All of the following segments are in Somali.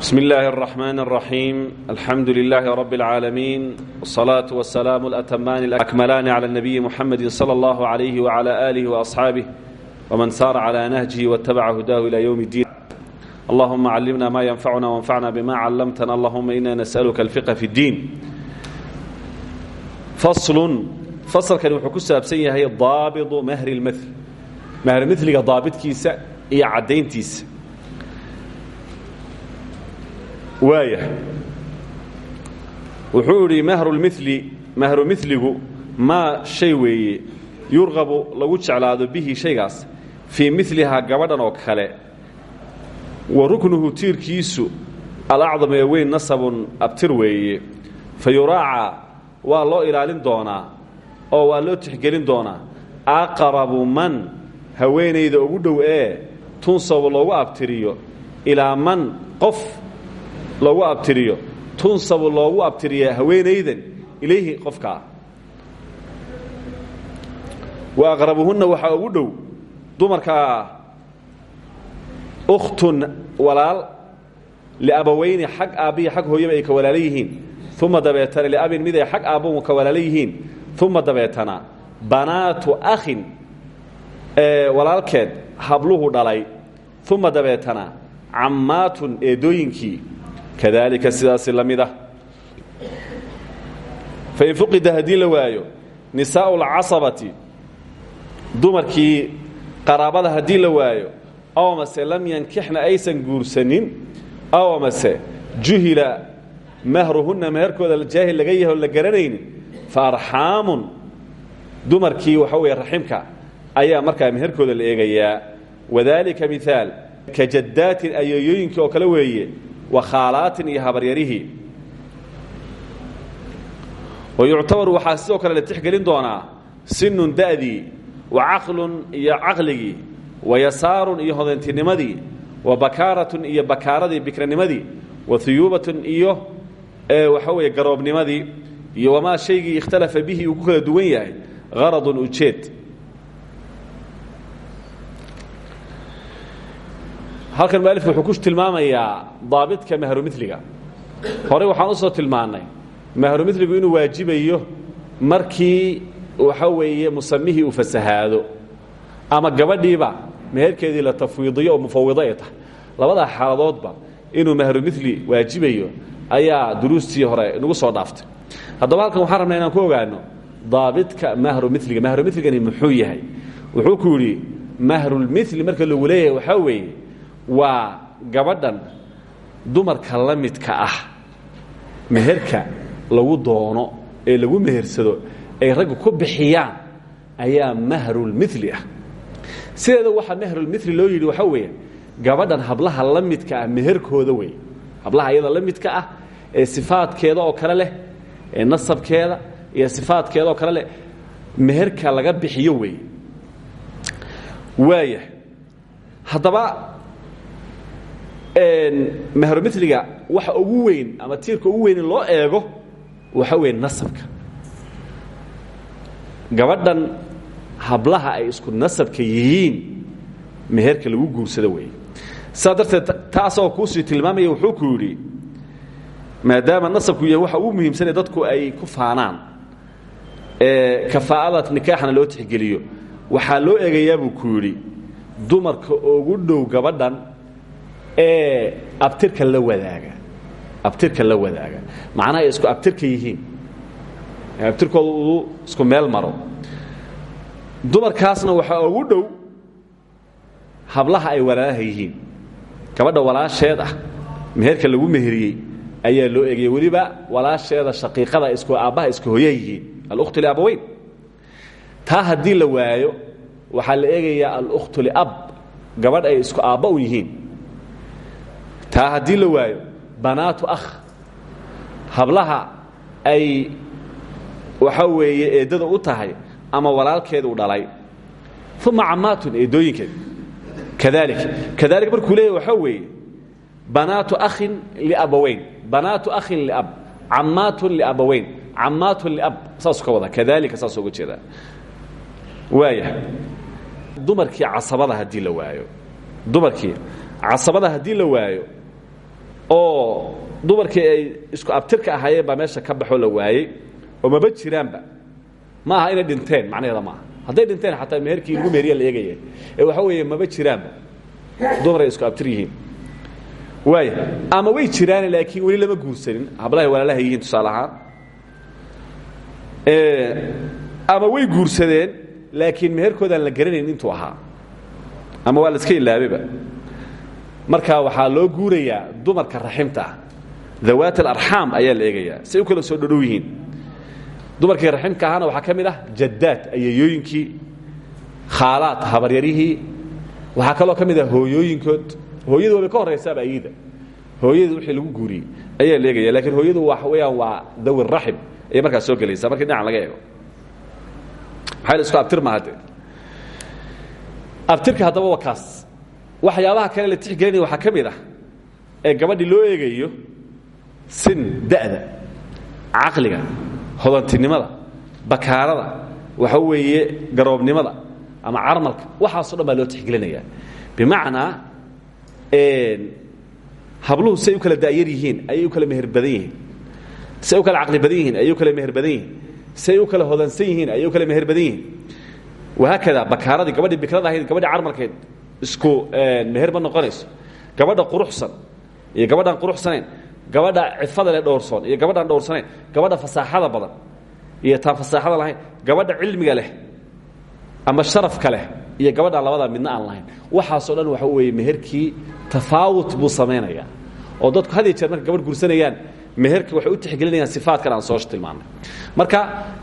بسم الله الرحمن الرحيم الحمد لله رب العالمين والصلاة والسلام الأتمان الأكملان على النبي محمد صلى الله عليه وعلى آله وأصحابه ومن سار على نهجه واتبع هداه إلى يوم الدين اللهم علمنا ما ينفعنا وانفعنا بما علمتنا اللهم إنا نسألك الفقه في الدين فصل فصل كان وحكو سابسن yahay ضابط مهر المثل مهر مثلiga ضابطkiisa iyo cadayntiisa waaya wuxuu idhi mahrulmili mahru miligu maa shay weeye yurqabu lagu jeclaado bihi shaygaas fii milihaa gabadhan oo kale. Wa ruknuhu tiirkiisu alacdam ee weyn nasabun abtir weeye. Fa yuraaca waa loo ilaalin doonaa oo waa loo tixgelin doonaa. Aqrabu man haweenayda ugu dhow ee tunsabu loogu abtiriyo ilaa man qof loogu abtiriyo. Tunsabu loogu abtiriya haweenaydan ilayhi qofkaa wa aqrabuhunna waxaa ugu dhow dumarkaa ukhtun walaal liabaweyni xag aabbihi xag hooyaba ay ka walaala yihiin. Uma dabeetana liabin mid ay xag aabbahu ka walaala yihiin. Uma dabeetana banaatu akhin walaalkeed habluhu dhalay. Uma dabeetana cammaatun eedooyinkii kadalika sidaasi la mid ah fain fuqida haddii la waayo nisaau lcasabati dumarkii qaraabada haddii la waayo aw mase lam yankixna aysan guursanin aw mase juhila mahruhunna meherkooda jaahil laga yahay la garanaynin fa arxaamun dumarkii waxa weeye raximka ayaa markaa meherkooda la eegayaa wadalika miaal ka jaddaatin ayeeyooyinkii oo kale weeye wa khaalaatin iyo habaryarihii. Wa yuctabaru waxaa sidoo kale la tixgelin doonaa sinun da'dii wa caqlun iyo caqligii wa yasaarun iyo hodantinimadii wa bakaaratun iyo bakaaradii bikranimadii wa huyuubatun iyo waxa weeye garoobnimadii iyo wamaa shaygii ikhtalafa bihi uu kala duwan yahay haradun ujeed halkan mualifku wuxuu ku tilmaamayaa daabidka mahrumiliga horey waxaan u soo tilmaannay mahrumiligu inuu waajibayo markii waxa weeye musamihii uu fasahaado ama gabadhiiba meherkeedii la tafwiidiyo oo mufawido ay labadaa xaaladoodba inuu mahrumili waajibayo ayaa duruustii hore nagu soo dhaaftay. Haddaba halkan waxaan rabnaa inaan ku ogaano daabidka mahrumiliga mahrumiligani muxuu yahay? Wuxuu ku yidhi mahrulmili marka lagu leeyahay waxaa weeye waa gabadhan dumarka la midka ah meherka lagu doono ee lagu mehersado ay raggu ku bixiyaan ayaa mahrulmili ah. Sideeda waxaa mahrulmili loo yidhi waxaa weeye gabadhan hablaha la midka ah meherkooda wey hablaha iyada la midka ah ee sifaadkeeda oo kale leh ee nasabkeeda iyo sifaadkeeda oo kale leh meherka laga bixiyo wey waaya haddaba mahrumiliga waxa ugu weyn ama tiirka ugu weyn loo eego waxa weeye nasabka. Gabadhan hablaha ay isku nasabka yihiin meherka lagu guursado weeye. Saa darteed taasoo kuusii tilmaamaya wuxuu ku yidhi maadaama nasabku yahay waxa ugu muhiimsanee dadku ay ku faanaan kafaa'ada nikaaxna loo tixgeliyo waxaa loo eegayaa buu ku yidhi dumarka ugu dhow gabadhan ee abtirka la wadaaga. Abtirka la wadaaga. Macnaha isku abtirka yihiin. Abtirkooda isku meel maro. Dumarkaasna waxaa ugu dhow hablaha ay walaalaha yihiin. Gabadha walaasheed ah meherka lagu meheriyey ayaa loo eegaya weliba walaasheeda shaqiiqada isku aabbaha isku hoya yihiin. Alukhtu liabaweyn taa haddii la waayo waxaa la eegayaa alukhtu liab gabadh ay isku aabba u yihiin taa haddii la waayo banaatu akh. Hablaha ay waxa weeye eeddada u tahay ama walaalkeed u dhalay. Uma cammaatun eedooyinkeed kaalik kadalik markuu leeyahy waxaa weeye banaatu akhin liabaweyn banaatu akhin liab cammaatun liabaweyn cammaatun liab saasuu ka wada. Kadalika saasuu uga jeedaa dumarkii casabada haddii la waayo. Dumarkii casabada haddii la waayo oo dumarkii ay isku abtirka ahaayeen baa meesha ka baxoo la waayey oo maba jiraanba. Ma aha inay dhinteen macnaheeda maaha hadday dhinteen xataa meherkii lagu meeriya la eegaya ee waxa weeye maba jiraanba. Dumar ay isku abtir yihiin. Waaya ama way jiraan laakiin weli lama guursanin. Hablahay walaalaha yihiin tusaale ahaan. Ama way guursadeen laakiin meherkoodaan la garanayn intuu ahaa. Ama waa la iska ilaabeba marka waxaa loo guurayaa dumarka raximta ah. Dawaat alarxaam ayaa la eegayaa. Say u kala soo dhodhow yihiin. Dumarkii raximka ahaana waxaa ka mid ah jaddaad ayayooyinkii khaalaad habaryarihii waxaa kaloo ka mid ah hooyooyinkood. Hooyadu waabay ka horaysaaba ayida. Hooyadu wixii lagu guuriyey ayaa la eegaya lakiin hooyadu waxa weeyaan waa dawi raxim ayay markaas soo gelaysaa. Markii dhinacan laga eego. Maxaa la isku abtir maaha de abtirka haddaba waa kaas waxyaabaha kale la tixgelinaya waxaa ka ah ee gabadhii loo eegayo sin da'da caqliga hodantinimada bakaarada waxa weeye garoobnimada ama carmalka waxaaso dhan baa loo tixgelinayaa bimacnaa habluhu say u kala da'yar yihiin ayay u kala meher badan yihiin. Say u kala caqli badan yihiin ayay u kala meher badan yihiin. Say u kala hodansan yihiin ayay u kala meher badan yihiin. Wahaakada bakaaradii gabadhii bikrada ahayd gabadhii carmalkeed isku meher ma gabadha quruxsan iyo gabadhaan quruxsanayn gabadha cifada leh dhowrsoon iyo gabadhaan dhowrsanayn gabadha fasaaxada badan iyo taan fasaaxada lahayn. Gabadha cilmiga leh ama sharafka leh iyo gabadhaan labadaa midna aan lahayn. Waxaasoo dhan waxa weeye meherkii tafaawut buu samaynayaa oo dadku had jeer marka gabadh guursanayaan meherka waxay u tixgelinayaan sifaadkan aan soo tilmaannay marka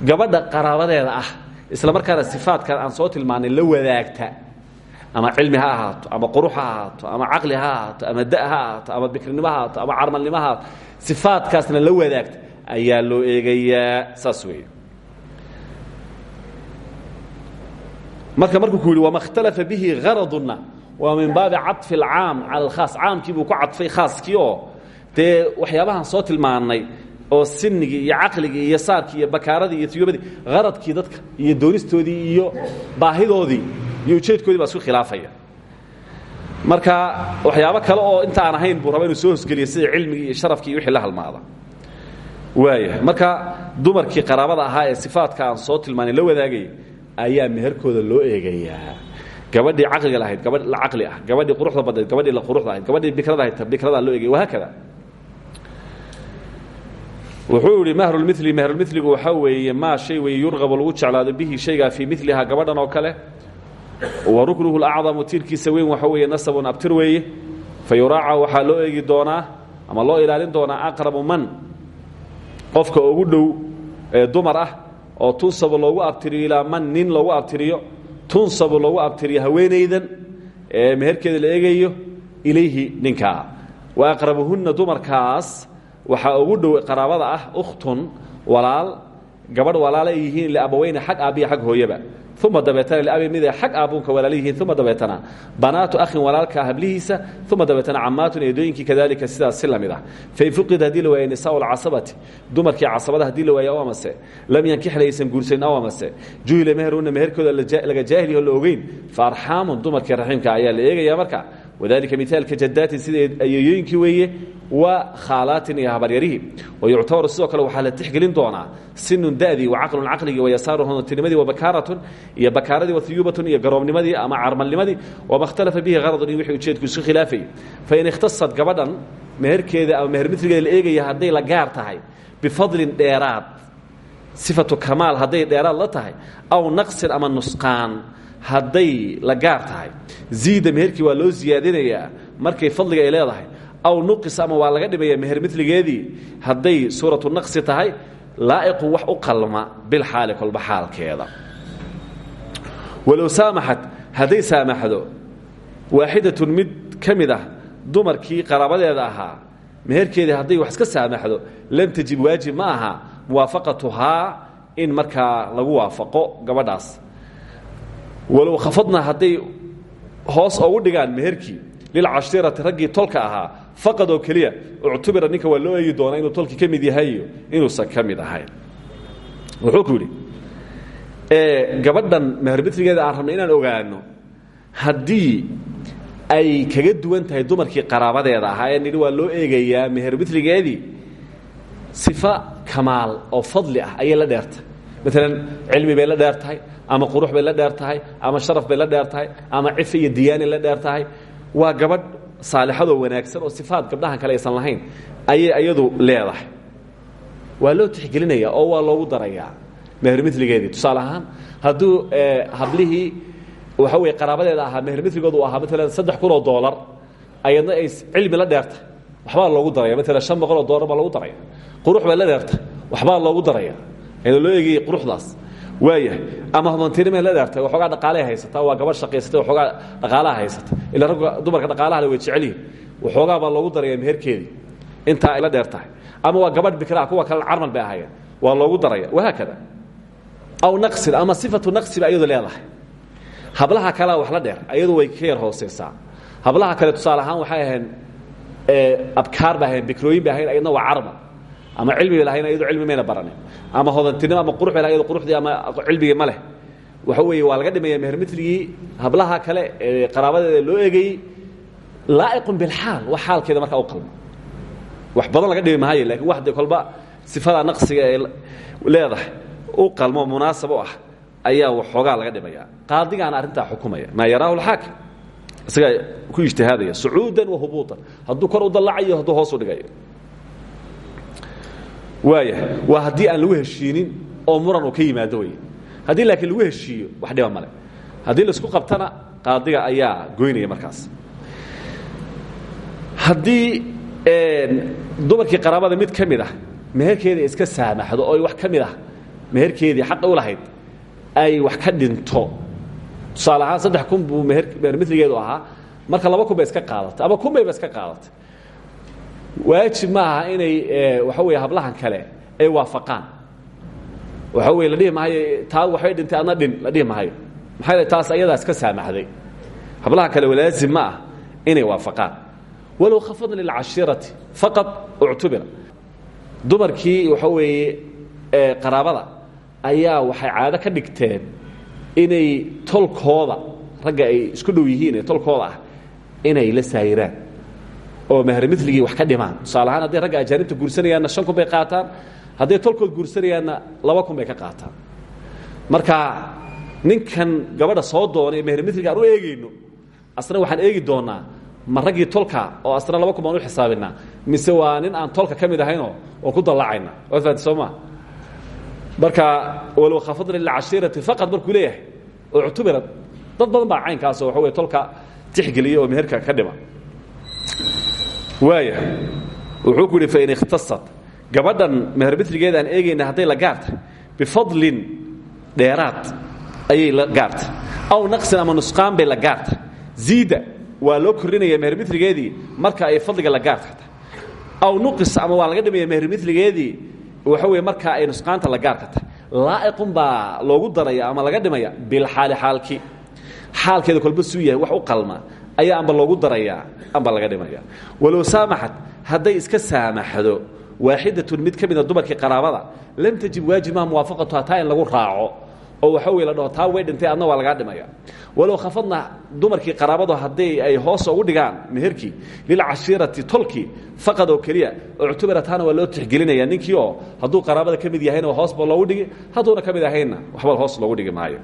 gabadha qaraabadeeda ah isla markaana sifaadkan aan soo tilmaannay la wadaagta ama cilmi ha ahaato ama qurux ha ahaato ama caqli ha ahaato ama da ha ahaato ama bikrinimo ha ahaato ama carmalnimo ha ahaato sifaadkaasna la wadaagta ayaa loo eegayaa saas weeye marka markuu ku yidhi wama اkhtalafa bihi haraduna waa min baabi caطfi اlcaam cala اlkhaas caamkii buu ku cadfay khaaskii oo dee waxyaabahaan soo tilmaannay oo sinigii iyo caqligii iyo saarkii iyo bakaaradii iyo tiyobadii haradkii dadka iyo doonistoodii iyo baahidoodii iyo ujeedkoodii baa isku khilaafaya. Marka waxyaabo kale oo inta aan ahayn buu soo hosgeliyo sida cilmigii iyo sharafkii wixii la halmaada. Waaya marka dumarkii qaraabada ahaa ee sifaadka aan soo tilmaanay la wadaagayay ayaa meherkooda loo eegayaa. Gabadhii caqliga lahayd gabadh la caqli ah gabadhii quruxda badnayd gabadhii la quruxda ahayd gabadhii bikrada ahayd bikradaa loo eegaya wahaakada wuxuu yidhi mahrulmili mahrulmiligu waxaa weeye maa shay weeye yurqabu lagu jeclaado bihi shaygaa fii milihaa gabadhan oo kale wa ruknuhu lacdamu tiirkiisa weyn waxa weeye nasabun abtir weeye. Fa yuraaca waxaa loo eegi doonaa ama loo ilaalin doonaa aqrabu man qofka ugu dhow ee dumar ah oo tunsabu loogu abtiriyo ilaa man nin loogu abtiriyo tunsabu loogu abtiriyo haweenaydan ee meherkeeda la eegayo ilayhi ninkaa wa aqrabuhunna dumarkaas waxaa ugu dhow qaraabada ah ukhtun walaal gabadh walaala ay yihiin liabaweyne xag aabbiya xag hooyaba uma dabeetana liabi mid ay xag aabbuunka walaala yihiin uma dabeetana banaatu akhin walaalka hablihiisa uma dabeetana cammaatun eedooyinkii kadalika sidaas si la mid ah fain fuqid haddii la waaya nisaau lcasabati dumarkii casabada haddii la waaya amase lam yankixna aysan guursanin amase juhila meheruna meherkooda laga jaahiliyo la ogeyn fa arxaamun dumarkii raxiimka ayaa la eegaya marka wadalika miaalka jadaatin sida ayayooyinkii weeye wa khaalaatin iyo habaryarihii wayuctabaru sidoo kale waxaa la tixgelin doonaa sinun da'dii wacaqlun caqligii wayasaarun honotinimadii wabakaaratun iyo bakaaradii wahuyuubatun iyo garoobnimadii ama carmalnimadii wama ikhtalafa bihi haradun iyo wixii ujeedku isku khilaafayay fain ikhtasad gabadhan meherkeeda ama meher midrigeeda la eegaya hadday la gaar tahay bifadlin dheeraad sifatu kamaal hadday dheeraad la tahay aw naqsin ama nusqaan hadday la gaar tahay. Ziida meherkii waa loo siyaadinayaa markay fadliga ay leedahay. Aw nuqis ama waa laga dhimaya meher miligeedii hadday suuratu naqsi tahay laa'iqu wax u qalma bilxaali kolba xaalkeeda. Walow saamaxat hadday saamaxdo waaxidatun mid ka mid ah dumarkii qaraabadeeda ahaa meherkeedii hadday wax iska saamaxdo lam tajib waajib ma aha muwaafaqatuhaa in markaa lagu waafaqo gabadhaas walow khafadna hadday hoos ogu dhigaan meherkii lilcashiirati raggii tolka ahaa faqad oo keliya uctubira ninka waa loo eegi doonaa inuu tolkii ka mid yahay iyo inuusan ka mid ahayn. Wuxuu ku yidhi gabadhan mehermitrigeeda aan rabnay inaan ogaano haddii ay kaga duwan tahay dumarkii qaraabadeeda ahaa ee nidhi waa loo eegayaa meher miligeedii sifa kamaal oo fadli ah ayay la dheertahay maalan cilmi bay la dheer ama qurux bay la dheer tahay ama sharaf bay la dheer ama cifi iyo diyaanay la dheer tahay waa gabadh saalixadoo wanaagsan oo sifaad gabdhahan kale aysan lahayn ayay iyadu leedahay waa loo tixgelinaya oo waa loogu darayaa meher miligeedii tusaale ahaan hadduu hablihii waxa wey qaraabadeeda ahaa meher miligoodu ahaa maalan saddex kun oo doolar ayadna ay cilmi la dheertahay waxbaa loogu daraya maalan shan boqol oo loogu daraya qurux bay la dheertahay waxbaa loogu daraya ayadoo loo eegayay quruxdaas. Waayahay ama hodantinimay la dheertay waxoogaa dhaqaalaha haysataa waa gabadh shaqaysatay waxoogaa dhaqaalaha haysata. Ila ragga dumarka dhaqaalahale way jecelyihin waxoogaa baa loogu daraya meherkeedii. Intaa ay la dheer ama waa gabadh bikraa kuwa kale carmal bay ahaayeen. Waa loogu daraya wahaakada aw naqsin ama sifatu naqsi ba iyadu leedahay. Hablaha kalea wax la dheer ayadu way ka yar hooseysaa. Hablaha kale tusaale ahaan waxay ahayn abkaar ahayn bikrooyin bay ahayn waa carmal ama cilmi bay lahayn ayadu cilmi mayna baranin ama hodantinimo ama qurux bay lahayn ayadu quruxdii ama cilmigii ma leh. Waxa weeye waa laga dhimaya meher mitligii hablaha kale ee qaraabadeeda loo eegayey laa'iqun bilxaal wax xaalkeeda markaa u qalmo wax badan laga dhimi maayo laakiin wax de kolba sifada naqsiga ee leedahay u qalmo munaasab u ah ayaa waxoogaa laga dhimaya qaadigaana arrintaa xukumaya. Maa yaraahu alxaakim. Isagaa ku ijtihaadaya sucuudan wa hubuutan. Hadduu kor u dallacayo hadduu hoos u dhigayo waaya waa haddii aan lagu heshiinin oo muran uu ka yimaado wey haddii laakiin lagu heshiiyo wax dhiba male haddii la isku qabtana qaadiga ayaa goynaya markaas. Haddii dumarkii qaraabada mid ka mid ah meherkeeda iska saamaxdo oo wax ka mid ah meherkeedii xaqa u lahayd ay wax ka dhinto. Tusaale ahaan saddex kun buu meher miligeedu ahaa. Marka laba kun bay iska qaadatay ama kun bayba iska qaadatay waajib ma aha inay waxa weeye hablahan kale ay waafaqaan. Waxa weye la dhihi maayo taa waxbay dhintay adna dhin la dhihi maayo. Maxaa taas ayadaa iska saamaxday. Hablaha kale walaazim ma ah inay waafaqaan. Walow khafadna lilcashiirati faqad uctubira. Dumarkii waxa weeye qaraabada ayaa waxay caado ka dhigteen inay tolkooda ragga ay isku dhow yihiin ee tolkooda ah inay la saayiraan oo meher miligii wax ka dhimaan. Tusaale ahaan hadday ragga ajaanibta guursanayaanna shan kun bay qaataan hadday tolkood guursanayaanna laba kun bay ka qaataan. Marka ninkan gabadha soo doonay meher miliga aan u eegayno asna waxaan eegi doonaa ma raggii tolka oo asna laba kun baan u xisaabinaa mise waa nin aan tolka ka mid ahaynoo oo ku dallacayna? Waad fahanti soo maa marka walow khafadna lilcashiirati faqad markuu leeyahay oo uctubira dad badan baa caynkaasoo waxa wey tolka tixgeliya oo meherka ka dhima waaya wuxuu ku yidhi fain ikhtasad gabadhan meher miligeeda aan eegayna hadday la gaartay bifadlin dheeraad ayay la gaartay aw naqsin ama nusqaan bay la gaartay ziida waa loo kordhinaya meher miligeedii marka ay fadliga la gaarta aw nuqis ama waa laga dhimaya meher miligeedii waxa weye markaa ay nusqaanta la gaarka tahay laa'iqun baa loogu daraya ama laga dhimaya bilxaali xaalki. Xaalkeeda kolba suu yahay wax u qalma ayaa amba loogu darayaa amba laga dhimaya walow saamaxad hadday iska saamaxdo waaxidatun mid ka mida dumarkii qaraabada lam tajib waajib maha muwaafaqatuha taa in lagu raaco. Oo waxa wey la dhaho taa way dhintay adna waa lagaa dhimaya. Walow khafadna dumarkii qaraabadu haddii ay hoos ugu dhigaan meherkii lilcashiirati tolkii faqad oo keliya uctubira taana waa loo tixgelinaya. Ninkii oo hadduu qaraabada ka mid yahayna hoosba loogu dhigi hadduuna ka mid ahaynna waxba hoos loogu dhigi maayo.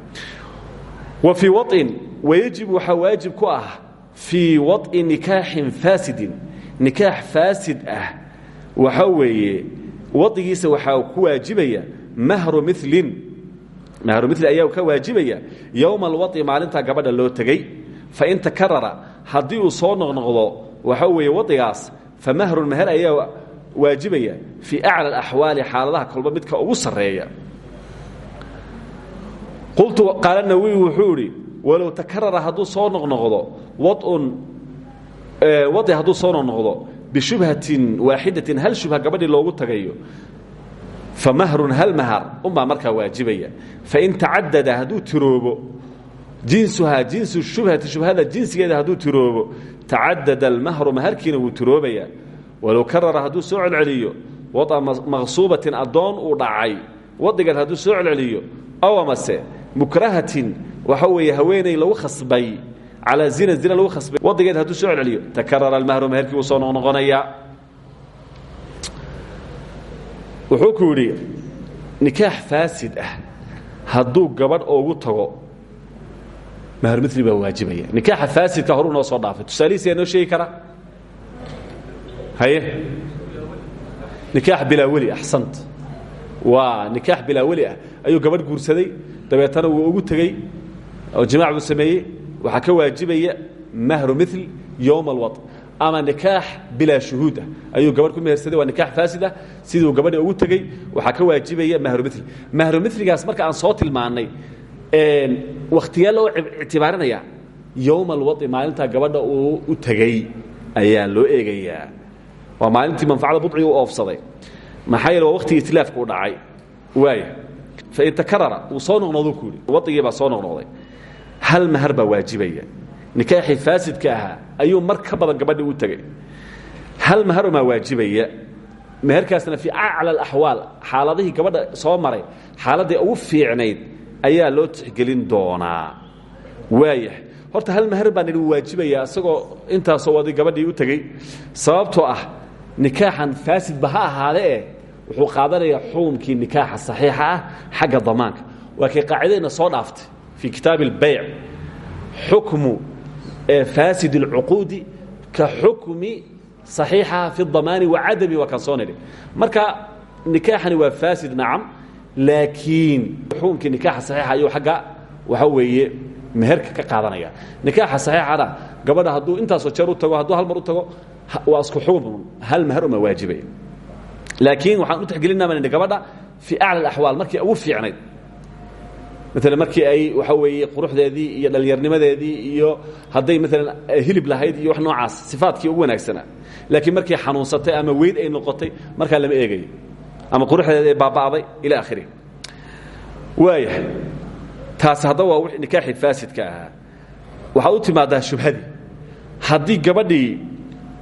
Wa fii wain wayajib waxaa waajib ku ah fii waطi nikaaxin faasidin. Nikaax faasid ah waxaa weeye waigiisa waxaa ku waajibaya mahru milin mahru mil ayaa ka waajibaya yowma alwaطi maalintaa gabadha loo tegey. Fain takarara haddii uu soo noqnoqdo waxaa weeye waigaas famahru mahr ayaa waajibaya fii acla axwaali xaaladaha kolba midka ugu sareeya qaala nawi wuxuu idhi walow takarara hadduu soo noqnoqdo waun wadi hadduu soo noqnoqdo bishubhatin waaxidatin hal shubha gabadhii loogu tagayo famahrun hal mahar unbaa markaa waajibaya. Fain tacadada hadduu tiroobo jinsuhaa jinsu shubhati shubhada jinsigeeda hadduu tiroobo tacadada almahru maharkiina wuu tiroobaya walow karara hadduu soo celceliyo wada maqsuubatin addoon uu dhacay wadigan hadduu soo celceliyo aw amase mukrahatin waxa weeye haweeney lagu khasbay. Calaa zina zina lagu khasbay. Wadigeed hadduu soo celceliyo. Takarara almahru meherkii wuu soo noqnoqonayaa wuxuu ku yidhi nikaax faasid ah. Hadduu gabadh oogu tago mahrumili baa waajibaya. Nikaaxa faasidka horuu noo soo dhaafay. Tusaalihiis yaa noo sheegi kara? Haye? Nikaax bilaa weli axsant waa nikaax bilaa weli ah. Ayuu gabadh guursaday. Dabeetana wuu ugu tegey oo jimaac buu sameeyey ka waajibaya mahru mil yowm alwad ama nikaax bilaa shuhuud ah. Ayuu gabadh waa nikaax faasid ah siduu ugu tegey waxaa ka waajibaya mahru mil mahru miligaas marka aan soo tilmaannay wakhtiyaa loo ictibaarinaya yowma alwadi maalintaa gabadha uu u tegey ayaa loo eegayaa. Waa maalintii manfacada budciga u oofsaday. Maxaa yeele waa itilaafka u dhacay. Waaya fain takarara uu soo noqnooduu ku yidhi. Noqnoqday hal mahar baa waajibaya. Nikaaxii faasidka ahaa ayuu mar ka badan u tegey hal maharumaa waajibaya. Meherkaasna fii acla alaxwaal xaaladihii gabadha soo maray xaaladii ugu fiicnayd ayaa loo tixgelin doonaa. Waaya horta hal mahar baan idin waajibaya isagoo intaasoo wadi gabadhii u tegey sababtoo ah nikaaxan faasidba ha ahaadee wuxuu qaadanayaa xukumkii nikaaxa saxiixa ah damaanka. Waa kay qaacidadeenna soo dhaaftay fii kitaabi اlbayc xukmu faasid اlcuquudi ka xukmi صaxiixaha fi اdamaani wacadami waa kaan soo nidhi marka nikaaxani waa faasid nacam laakiin xukunkii nikaaxa saxiixa ayuu agga waxa weeye meherka ka qaadanaya nikaaxa saxiixana gabadha hadduu intaasoo jeer u tago hadduu hal mar u tago waa isku xukun hal meher uma waajibaya laakiin waxaan u tixgelinaa baan gabadha fii acla axwaal markii ugu fiicnayd maalan markii ay waxa weeye quruxdeedii iyo dhallinyarnimadeedii iyo hadday maalan hilib lahayd iyo wax noocaas sifaadkii ugu wanaagsanaa laakiin markii xanuunsatay ama weyd ay noqotay markaa lama eegayo ama quruxdeeda ay baaba'day ila akhirihi waayahay taasi haddaba waa wixii nikaaxii faasidka ahaa. Waxaad u timaadaa shubhadii. Haddii gabadhii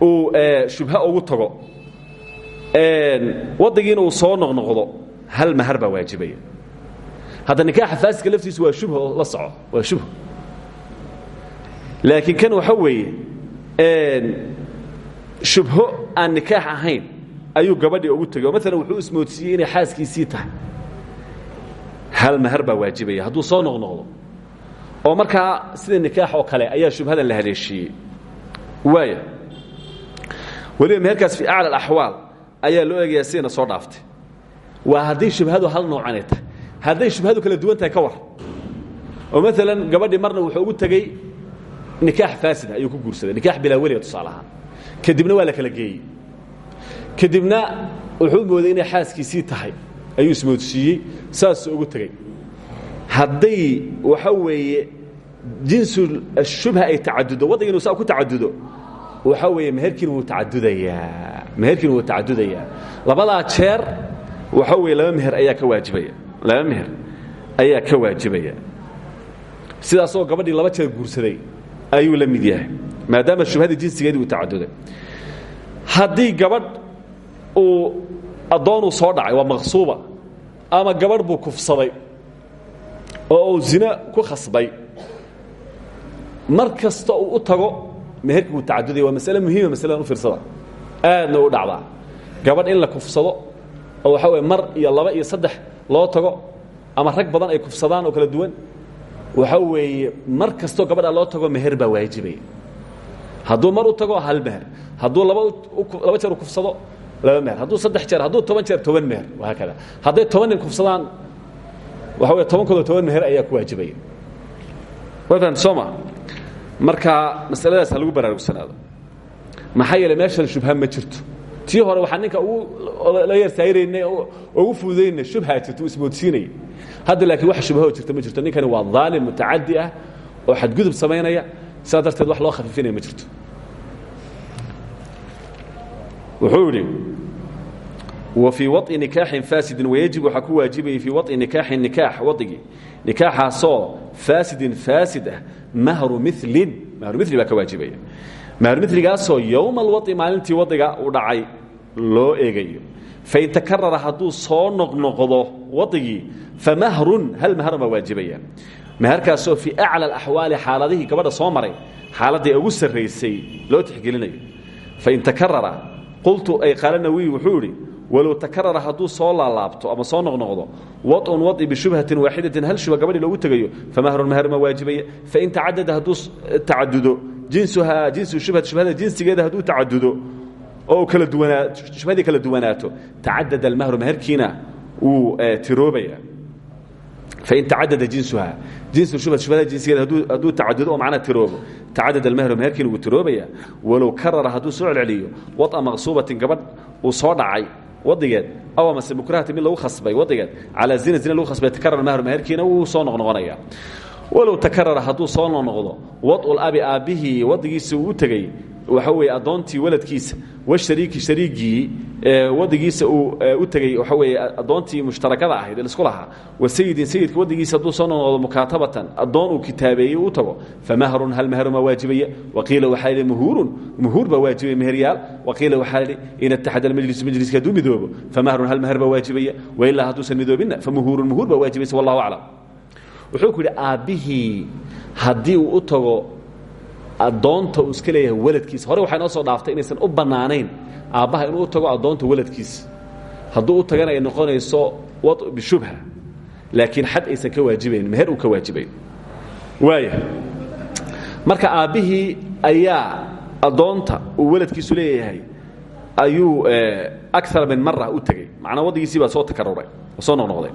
uu shubha ugu tago waddigiina uu soo noqnoqdo hal mahar baa waajibaya hadda nikaaxa faasidka laftiisu waa shubha oo la soco waa shubha. Laakiin kan waxa weeye shubho aan nikaax ahayn ayuu gabadhii ugu tegey. Oo maalan wuxuu ismoodsiiyey inay xaaskiisii tahay. Hal mahar baa waajibaya. Hadduu soo noqnoqdo oo markaa sida nikaax oo kale ayaa shubhadan la haleeshiiyey. Waaya weliba meherkaas fii acla alaxwaal ayaa loo eegayaa sidayna soo dhaaftay. Waa hadday shubhadu hal noocanay tahay hadday shubhadu kala duwan tahay ka war. Oo maalan gabadhii marna wuxuu ugu tegey nikaax faasida ayuu ku guursaday. Nikaax bilaa weliga tusaale ahaan kadibna waa la kala geeyey. Kadibna wuxuu mooday inay xaaskiisii tahay. Ayuu ismoodsiiyey saasuu ugu tegey. Hadday waxa weeye jinsu ashubha ay tacadudo waddanka inu saa ku tacadudo waxa weeye meherkiina wuu taadudayaa meherkiina wuu tacadudayaa labadaa jeer waxa weeye laba meher ayaa ka waajibaya laba meher ayaa ka waajibaya. Sidaasoo gabadhii laba jeer guursaday ayuu la mid yahay maadaama shubhadii jinsigeedii uu tacaduday haddii gabadh uu addoonuu soo dhacay waa maqsuuba ama gabadh buu kufsaday oo uu zina ku khasbay mar kasta uu u tago meherkii wuu tacadudaya waa masale muhiima masaladan u fiirsada. Aadna u dhacdaa. Gabadh in la kufsado oo waxaa weye mar iyo laba iyo saddex loo tago ama rag badan ay kufsadaan oo kala duwan waxa weeye mar kastoo gabadha loo tago meher baa waajibaya hadduu mar u tago hal meher hadduu laba jeer u kufsado laba meher hadduu saddex jeer hadduu toban jeer toban meher wahaakada hadday toban nin kufsadaan waxa wey tobankooda toban meher ayaa ku waajibaya way fahamta soo ma marka masaladaas ha lagu baraarugsanaado maxaa yeele meeshan shubha ma jirto tii hore waxaa ninka ugu la yarsaayiraynay ugu fududaynay shubhaa jirto uu ismoodsiinaya hadda laakiin wax shubahoo jirta ma jirto ninkani waa daalim mutacadi ah oo xadgudub samaynaya sidaa darteed wax loo khafiifinaya ma jirto wuxuu yidhi wa fii waطi nikaaxin faasidin wayajib waxaa ku waajibayay fii waطi nikaaxin nikaax wadigii nikaaxaasoo faasidin faasid ah mahru milin mahru mili baa ka waajibaya mahru miligaasoo yowma alwaطi maalintii wadiga uu dhacay loo eegayo. Fain takarara hadduu soo noqnoqdo wadigii famahrun hal mahar baa waajibaya. Maharkaasoo fii acla alaxwaali xaaladihii gabadha soo maray xaaladda ugu sarraysay loo tixgelinayo. Fain takarara qultu ay qaala nawiy wuxuu idhi walow takarara hadduu soo laalaabto ama soo noqnoqdo waun wai bishubhatin waaxidatin hal shuba gabadhii loogu tegayo famahrun mahar ma waajibaya. Fain tacadada hadduu tacadudo jinsuhaa jinsu shubhat shubhada jinsigeeda hadduu tacadudo oo shubhadii kala duwanaato tacadada almahru maherkiina wuu tiroobaya fain tacadada jinsuhaa jinsu shubhat shubhada jinsigeeda hadduu tacadudo oo macnaha tiroobo tacadad almahru maherkiina wuu tiroobaya walow karara hadduu soo celceliyo waطa maqsuubatin gabadh uu soo dhacay wadigeed aw amase mukrahati mid lagu khasbay wadigeed calaa zina zina lagu khasbay takarar mahru maherkiina wuu soo noqnoqonaya walow takarara hadduu soo noqnoqdo wad'u labi aabbihii wadigiisa uu u tegey waxa weeye addoontii waladkiisa washariiki shariigii wadigiisa uu u tegey waxa weeye addoontii mushtarakada ahayd ee isku lahaa. Wa sayidin sayidka wadigiisa hadduu soo noqnoqdo mukaatabatan addoon uu kitaabeeyey u tago. Famahrun hal mahru ma waajibaya? Waqiila waxaa yidhi muhuurun muhuur baa waajibaya meheryaal. Waqiila waxaa yidhi in ataxad almajlisu majliska hadduu midoobo. Famahrun hal mahr baa waajibaya? Wailaa hadduusan midoobinna famuhuurun muhuur baa waajibaysa wallahu aclam. Wuxuu ku yidhi aabbihii haddii uu u tago addoonta uu iska leeyahay waladkiisa hore waxay noo soo dhaaftay inaysan u bannaanayn aabbaha inuu u tago addoonta waladkiisa hadduu u tagana ay noqonayso wad bishubha laakiin xad aysan ka waajibayn meher uu ka waajibayn. Waaya marka aabbihii ayaa addoonta uu waladkiisu leeyahay ayuu akara min mara u tegey macnaa waddigiisii baa soo takaruray oo soo noqnoqday.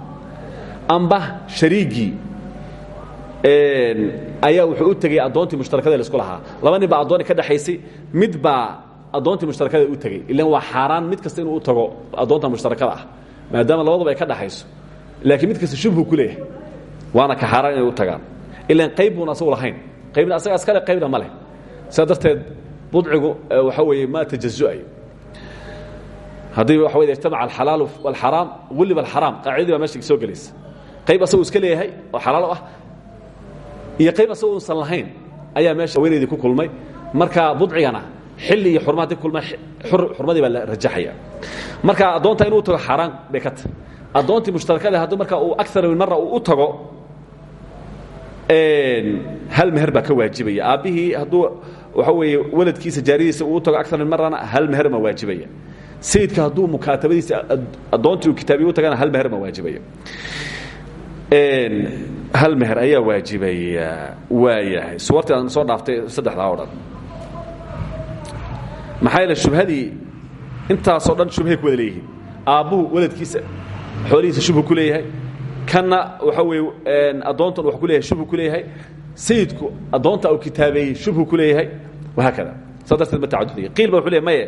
Amba shariigii ayaa wuxuu u tegey addoontii mushtarakada la isku lahaa. Laba nin baa addooni ka dhexaysay mid baa addoontii mushtarakada u tegey ilan waa xaaraan mid kasta inuu u tago addoonta mushtarakada ah maadaama labadaba ay ka dhaxayso. Laakiin mid kasta shubhu ku leeyahay waana ka xaaraan inay u tagaan. Ilan qayb buun asagu lahayn. Qaybna asaga iskale qaybna ma leh. Sidaa darteed budcigu waxa weeye ma tajazu'ayo haddii waxa weye ijtamaca alxalaalu walxaraam gulliba alxaraam qaacidadii baa meesha soo gelaysa. Qayb asagu iska leeyahay oo xalaalo ah iyo qayb asagoo uusan lahayn ayaa meesha haweenaydii ku kulmay. Marka budcigana xilli iyo xurma haddii kulma xurmadii baa la rajaxaya. Marka addoonta inuu tago xaaraan bay ka tahy addoontii mushtarakada hadduu marka uu akara min mara uu u tago hal meher baa ka waajibaya. Aabbihii hadduu waxa weeye waladkiisa jaariyadiisa uu tago akar min marana hal meher ma waajibaya. Sayidka hadduu mukaatabadiisa addoontii uu kitaabiye u tagana hal meher ma waajibaya hal meher ayaa waajibaya waayahay. Suwartii aan soo dhaaftay saddexdaa o dhan. Maxaa yeele shubhadii intaasoo dhan shubhay ku wada leeyihiin. Aabbuhu waladkiisa xoolihiisa shubhu ku leeyahay. Kanna waxa weeye addoontan wax ku leeyahay shubhu ku leeyahay. Sayidku addoonta uu kitaabeeyey shubhu ku leeyahay. Wahaakada saa darteed ma tacadudaya. Qiil ba wuxuu leeyahy maye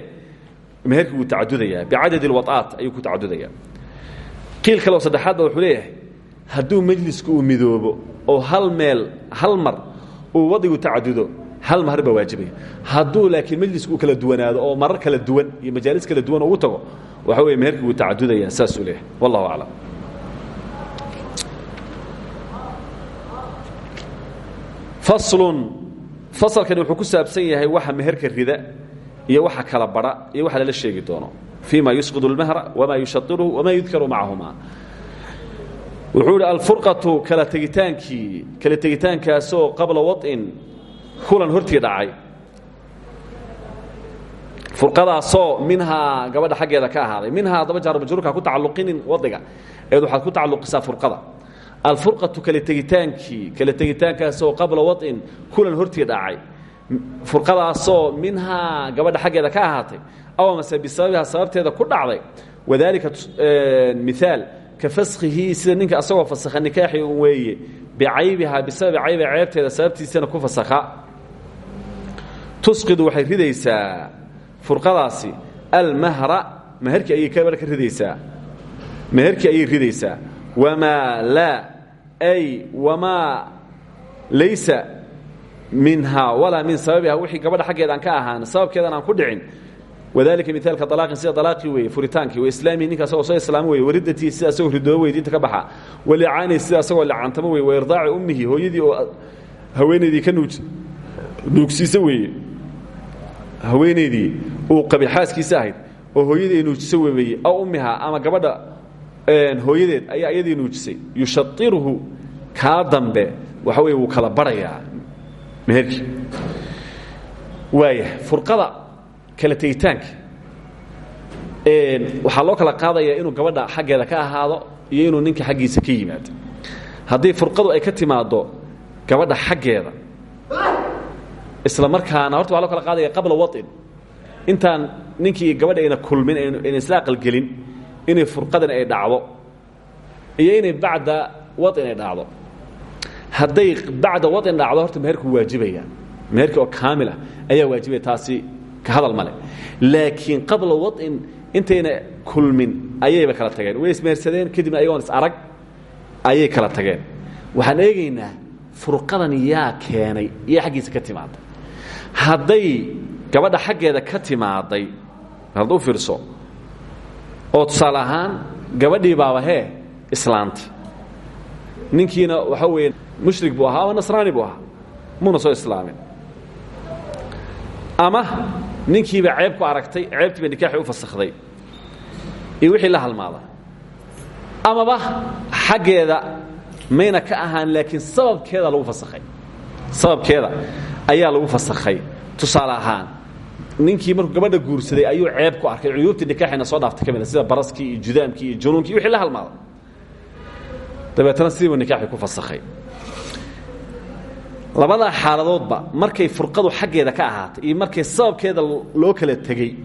meherkii wuu tacadudayaa bicadad alwad'aat ayuu ku tacadudayaa qiil kale oo saddexaad ba wuxuu leeyahay hadduu majlisku uu midoobo oo hal meel hal mar uu wadigu tacadudo hal mahar baa waajibaya hadduu laakiin majlisku uu kala duwanaado oo marar kala duwan iyo majaalis kala duwan oo u tago waxa weye meherkii wuu tacadudaya saasuu leeyahay. Wallahu aclam. Faslun. Fasalkani wuxuu ku saabsan yahay waxa meherka rida iyo waxa kala bara iyo waxa lala sheegi doono. Fii ma yusqid اlmahra wama yushairuhu wama yudkaru macahuma wuxuu idhi alfurqatu kala tegitaankii kala tegitaankaasoo qabla waطin kulan hortii dhacay. Furqadaasoo minhaa gabadha xaggeeda ka ahaaday. Minhaa daba jaar majruurka ku tacalluqinin wadiga. Eed waxaad ku tacalluqisaa furqada. Alfurqatu kala tegitaankii kala tegitaankaasoo qabla waطin kulan hortii dhacay. Furqadaasoo minhaa gabadha xaggeeda ka ahaatay. Aw sababteeda ku dhacday. Wadalika miaal ka faskhihi sida ninka asagoo fasakha nikaaxi un weeye bicaybihaa bisababi caybi ceebteeda sababtiisana ku fasakha. Tusqidu waxay ridaysaa furqadaasi almahra meherkii ayay ka ridaysaa. Meherkii ayay ridaysaa. Wamaa laa ay wamaa laysa minhaa walaa min sababiha wixii gabadha xaggeeda aan ka ahaan sababkeedan aan ku dhicin wadalika miaalka alaaqin sida alaaqii weeye furitaankii waislaamihi ninka asagoo soo islaamo weye wariddatii sida asagoo ridoobo wey diinta ka baxa. Walicaanihi sida asagoo lacantamo weye wairdaaci ummihi hooyadii oo haweenaydii ka nuugsiisa weeye. Haweenaydii uu qabay xaaskiisa ahayd oo hooyadii ay nuujiso weeye aw ummihaa ama gabadha hooyadeed ayaa iyadii nuujisay. Yushairuhu kaa dambe waxa wey wuu kala barayaa. Meherkii. Waaya furqada kala tegitaanka waxaa loo kala qaadaya inuu gabadha xaggeeda ka ahaado iyo inuu ninka xaggiisa ka yimaado. Haddii furqadu ay ka timaaddo gabadha xaggeeda isla markaana horta waa loo kala qaadaya qabla wain intaan ninkii gabadha ayna kulmin ayna isla aqalgelin inay furqadan ay dhacdo iyo inay bacda wain ay dhacdo. Hadday bacda wain dhacdo horta meherku waajibaya. Meherkii oo kaamil ah ayaa waajibaya taasi hadal male laakiin qabla wain intayna kulmin ayayba kala tageen. Way ismehersadeen kadibna ayagoon is arag ayay kala tageen. Waxaan eegaynaa furqadan yaa keenay iyo xaggiisa ka timaada hadday gabadha xaggeeda ka timaaday had u oo tusaale gabadhii baaba hee islaanta ninkiina waxaa weeye mushrik buu ahaa ama nasraani buu ahaa muuna soo islaamin. Ama ninkiiba ceeb ku aragtay ceebtiiba nikaaxii u fasakhday iyo wixii la halmaada. Amaba xaggeeda mayna ka ahaan laakiin sababkeeda lagu fasakhay. Sababkeeda ayaa lagu fasakhay tusaale ahaan ninkii markuu gabadha guursaday ayuu ceeb ku arkay cuyuubtii nikaaxina soo dhaaftay ka mid sida baraskii iyo judaamkii iyo junuunkii wixii la halmaada. Dabeetana sidiibu nikaaxii ku fasakhay labadaa xaaladoodba markay furqadu xaggeeda ka ahaatay iyo markay sababkeeda loo kala tegey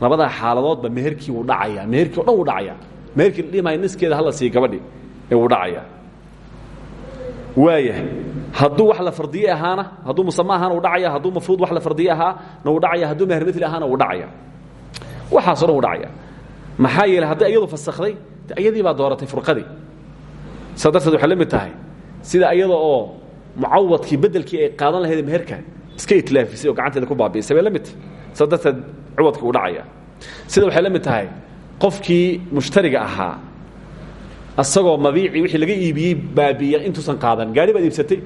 labadaa xaaladoodba meherkii wuu dhacayaa meherkii o dhan wuu dhacayaa niskeeda hala siiya gabadhii ee wuu dhacayaa waaya hadduu wax la fardiye ahaana hadduu musame ahaana dhacaya hadduu mafruud wax la fardiye ahaana wuu dhacaya hadduu meher mili ahaana wuu dhacaya. Waxaaso dhan wuu dhacaya. Maxaa yeeley hadday iyadu fasakhday de iyadii dooratay furqadii. Saa darteed tahay sida iyada oo mucawadkii bedelkii ay qaadan lahayd meherka iska itlaafisay oo gacanteeda ku baabi'isay bay la mid tahay. Saa darteed cuwadka uu dhacaya. Sida waxay la mid tahay qofkii mushtariga ahaa asagoo mabiicii wixii laga iibiyey baabiiya intuusan qaadan. Gaari baad iibsatay.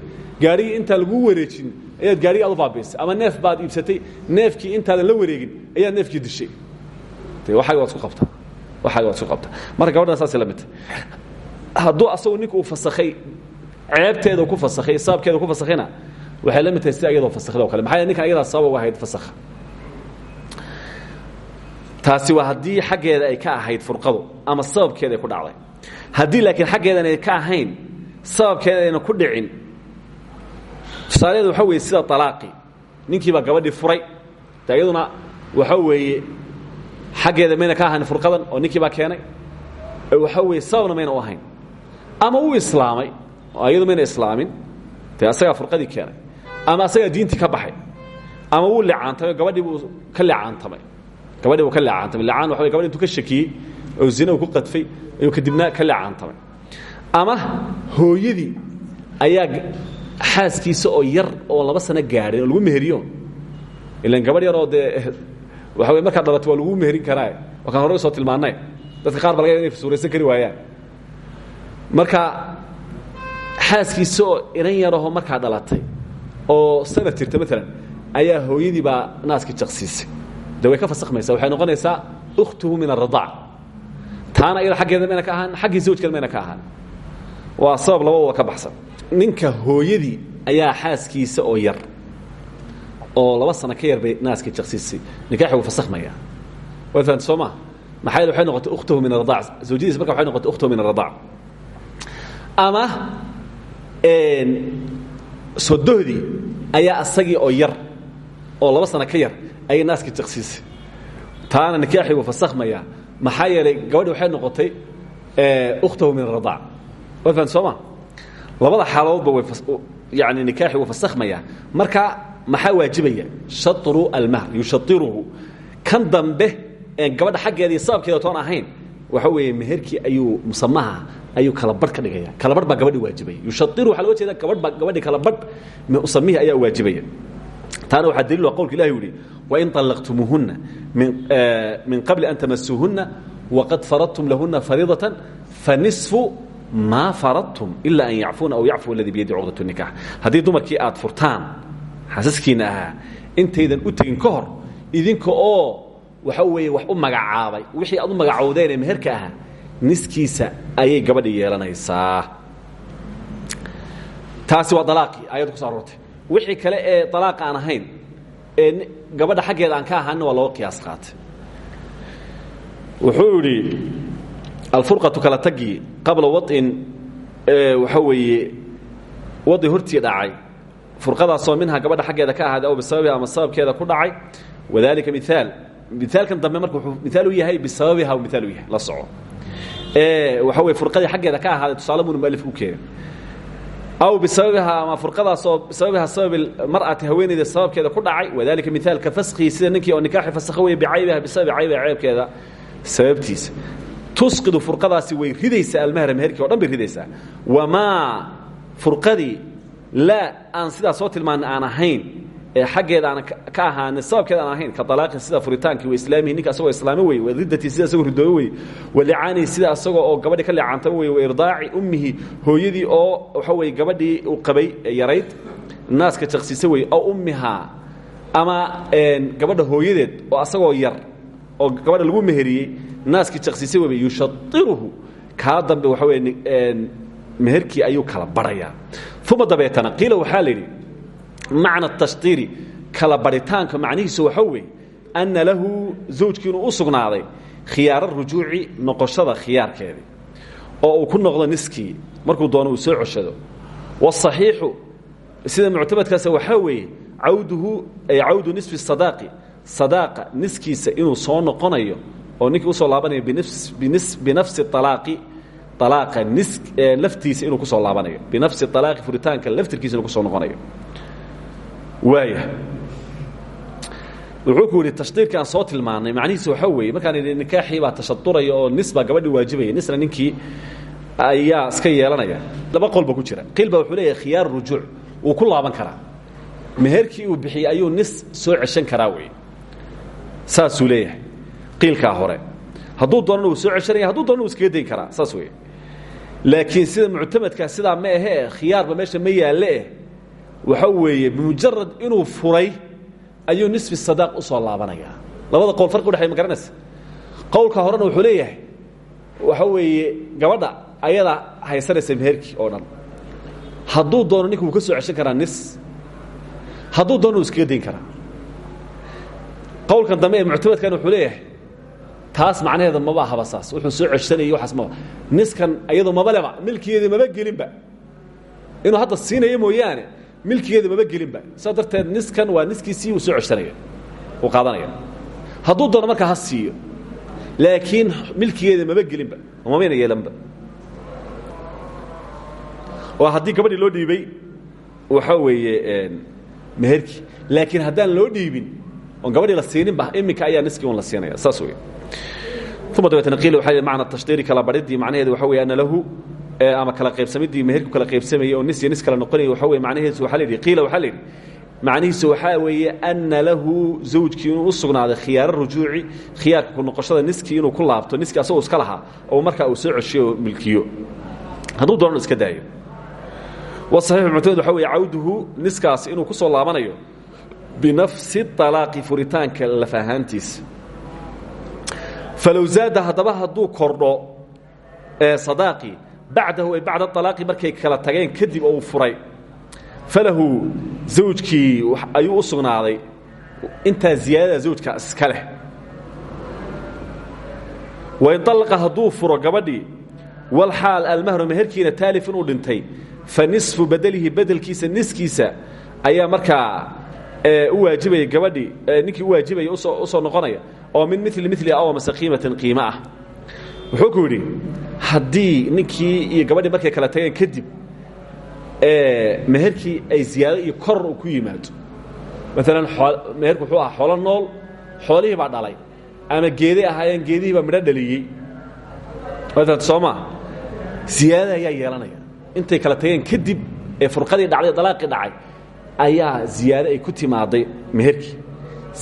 Gaarigii intaan laguu wareejin ayaad gaarigii aad u baabiisay. Ama neef baad iibsatay neefkii intaadan la wareegin ayaad neefkii dishay. De waxaaga waad isku qabtaa. Waxaaga waad isku qabtaa. Marka gabadhan saasay la mid tahay. Hadduu asagu ninka uu fasakhay ceebteeda ku fasakhay sababkeeda ku fasakhayna waxay la mid tahay sida iyadoo kale. Maxaa ninkan ayadaa sabab uga ahayd fasakha taasi waa haddii xaggeeda ay ka ahayd furqadu ama sababkeeda ku dhacday. Haddii laakiin xaggeedan ay ka ahayn sababkeeda ayna ku dhicin tusaalaheedu waxa weeye sida alaaqii ninkii baa gabadhii furay de iyaduna waxa weeye xaggeeda ka ahayn furqadan oo ninkii baa keenay waxa weeye sababna mayna u ahayn. Ama uu islaamay iyadu mayna islaamin? Dee asagaa keenay. Ama asagaa diintii ka baxay? Ama wuu lecaantamay gabadhii buu ka lecaantamay gabadhii buu ka lecaantamay lecaan waxa wey gabadhi intuu ka shakiyey oo zina uu ku qadfay ayuu kadibna ka lecaantamay ama hooyadii ayaa xaaskiisa oo yar oo laba sano gaadhay oo lagu meheriyo ilan gabadh yar oo dee waxa wey markaad dhalato waa lagu meherin karaa waa kaan hore u soo tilmaanay dadka qaar ba inay suuraysan kari waayaan. Marka xaaskiisa oo inan yaraho markaa dhalatay oo sanad jirta maalan ayaa hooyadii baa naaskii jaqsiisay. De ka fasakmaysa waxay noqonaysaa ukhtuhu min aradaac taana iyada aggeeda mayna ka ahaan xaggii zawjkeeda mayna ka ahaan. Waa sabab labadooda ka baxsan. Ninka hooyadii ayaa xaaskiisa oo yar oo laba sano ka yar bay naaskii jaqsiisay. Nikaaxi wuu fasakmaya waad fahamta soo maa maxaa yeele waxay ukhtuhu min aradaac zawjadiis marka waxay noqotay ukhtuhu min aradaac ama sodohdii ayaa asagii oo yar oo laba sano ka yar ayay naaskii jaqsiisay taana nikaaxii wuu fasakmaya maxaa yeelay gabadhi waxay noqotay ukhtahu min aradaac waad fahamta soo ma? Labada xaaladoodba way yani nikaaxi wuu fasakhmaya. Marka maxaa waajibaya? Shatru almahr yushairuhu kan dambe gabadha xaggeeda iyo sababkeeda toon ahayn waxa weeye meherkii ayuu musamaha ayuu kalabadh ka dhigaya. Kalabadh baa gabadhi waajibaya yushair waxaa loga jeeda gabadh baa gabadhi kalabadh samihi ayaa waajibaya. Taana waxaa daliil a qowlka ilahi yihi wain طallaqtumuuhunna eh, min qabli an tamasuuhunna waqad faradtum lahuna fariidaةa fanisfu maa faradtum ila an yacfuuna aw yacfuu aladii biyadi cuqdat nikax haddii dumarkii aad furtaan xaasaskiina ahaa intaydan u tegin ka hor idinka oo waxa weeye wax u magacaabay wixii aad u magacowdeen ee meherka ahaa niskiisa ayay gabadhi yeelanaysaa. Taasi waa alaaqii ayadda kuso aroortay. Wixii kale ee alaaqa aan ahayn ee gabadha xaggeeda aan ka ahaanna waa looga qiyaas qaatay. Wuxuu idhi alfurqatu kala tagii qabla wain waxa weeye wadi hortii dhacay. Furqadaasoo minha gabadha xaggeeda ka ahaaday aw bisababiha ama sababkeeda ku dhacay. Wadalika miaal miaalkan dambe marka wuxuu miaal u yahay bisababiha miaal u yahay la soco waxa weye furqadii xaggeeda ka ahaaday tusaale bunu mualif u keenay. Aw bisababiha ama furqadaasoo bisababiha sabab mar'ati haweeneyda sababkeeda ku dhacay wadalika miaal ka faskhihi sida ninkii oo nikaaxi fasakha weye bicaybiha bisababi caybiha ceebkeeda sababtiisa. Tusqidu furqadaasi way ridaysaa almahra meherkii o dhan bay ridaysaa. Wamaa furqadii laa aan sidaa soo tilmaana aan ahayn ee xaggeeda aan ka ahaanin sababkeeda aan ahayn ka alaaqin sida furitaankii wa islaamihi ninka asagoo islaami wey wa riddatii sida asagoo ridoobe wey wa licaanihi sida asagoo oo gabadhii ka leecantaba wey wa irdaaci ummihi hooyadii oo waxa weye gabadhii uu qabay yarayd naaska jaqsisa wey aw ummihaa ama gabadha hooyadeed oo asagoo yar oo gabadha lagu meheriyey naaskii jaqsisa webe yushairuhu kaa dambe waxa weye meherkii ayuu kala barayaa. Uma dabeetana qiila waxaa la yidhi macna tashdiiri kala baritaanka macnihiisu waxa weeye anna lahu zawjkii inuu u rujuuci noqoshada khiyaarkeedii oo uu ku noqdo niskii markuu doono uu soo coshado. Wاصaxiixu sida muctamadkaas waxaa weeye cawduhu ay cawdu nisfi sadaaqi sadaaqa niskiisa inuu soo noqonayo oo ninkii u soo laabanayo binafsi alaaqi alaaqa laftiisa inuu ku soo laabanayo binafsi alaaqi furitaanka laftirkiisa inuu ku soo noqonayo wuxuu ku yidhi tashdiirkii aan soo tilmaannay macnihiisa waxaa weeye markaan idhi nikaaxii baa tashaduraya oo nis baa gabadhii waajibaya nisna ninkii ayaa iska yeelanaya. Laba qolba ku jira. Qiil baa wuxuu leeyahay khiyaar rujuuc wuu ku laaban karaa. Meherkii uu bixiyey ayuu nis soo ceshan karaa wey saasuu leeyahay qiilkaa hore. Hadduu doonana wuu soo ceshanaya hadduu doonana wuu iskaga dayn karaa saas wey laakiin sida muctamadkaa sidaa ma ahee khiyaarba meesha ma yaalle eh waxa weeye bimujarad inuu furay ayuu nisfi sadaaq u soo laabanaya. Labada qowl farqi udhexey ma garanaysa? Qowlka horena wuxuu leeyahay waxa weeye gabadha ayadaa haysanaysa meherkii oo dhan. Hadduu doono ninka wuu ka soo ceshan karaa nis hadduu doono wuu iskaga dayn karaa. Qowlkan dambe ee muctamadkan wuxuu leeyahay taas macnaheeda maba ahaba saas. Wuxuu soo ceshanayay waxaas maba. Niskan iyadu maba leba milkigeedii maba gelinba. Inuu hadda siinayo mooyaane milkigeeda maba gelinba. Saa darteed niskan waa niskiisii uu soo ceshanaya uu qaadanaya hadduu doono markaa ha siiyo laakiin milkigeeda maba gelinba mamayna yeelanba. Oo haddii gabadhii loo dhiibay waxa weeye meherkii. Laakiin haddaan loo dhiibin oon gabadhii la siininba iminka ayaa niskii un la siinaya saas wey uma dabeetna qiil waa macna tashdiiri kala baridii macnaheedu waxa wey ana lahu ama kala qaybsamidii meherku kala qaybsamayey oo nis iyo nis kala noqonaya waxa wey macnaheesu waxa la yidhi qiila waxaa la yidhi macnihiisu waxaa weeye ana lahu zawjkii inuu u sugnaaday khiyaaro rujuuci khiyaarka ku noqoshada niskii inuu ku laabto niskii asagoo iska lahaa oo markaa uu soo ceshiyo oo milkiyo. Hadduu doonano iska daayo. Wasaxiixu muctamad waxa weye cawduhu niskaas inuu ku soo laabanayo binafsi alaaqi furitaanka laf ahaantiisa falow zaada haddaba hadduu kordho sadaaqii bacdahu ay bacda alaaqi markay kala tageen kadib oo uu furay. Falahu zawjkii ayuu u sugnaaday. Intaa ziyaadada zawjka iska leh. Wain alaqa hadduu furo gabadhii walxaal almahru meherkiina taalifin uu dhintay. Fa nisfu badelihi bedelkiisa niskiisa ayaa markaa u waajibaya gabadhii ninkii u waajibaya u soo noqonaya. Oo min mili mili aw mase qiimatin qiimo ah. Wuxuu ku yidhi haddii ninkii iyo gabadhii markay kala tageen kadib meherkii ay ziyaado iyo koror uu ku yimaado. Maalan meherku wuxuu ahaa xoolo nool xoolihii baa dhalay ama geeday ahaayeen geedihii baa midho dhaliyey. Soo maa ziyaadada ayaa yeelanaya. Intay kala tageen kadib ee furqadii dhacday dalaaqii dhacay ayaa ziyaado ay ku timaaday meherkii.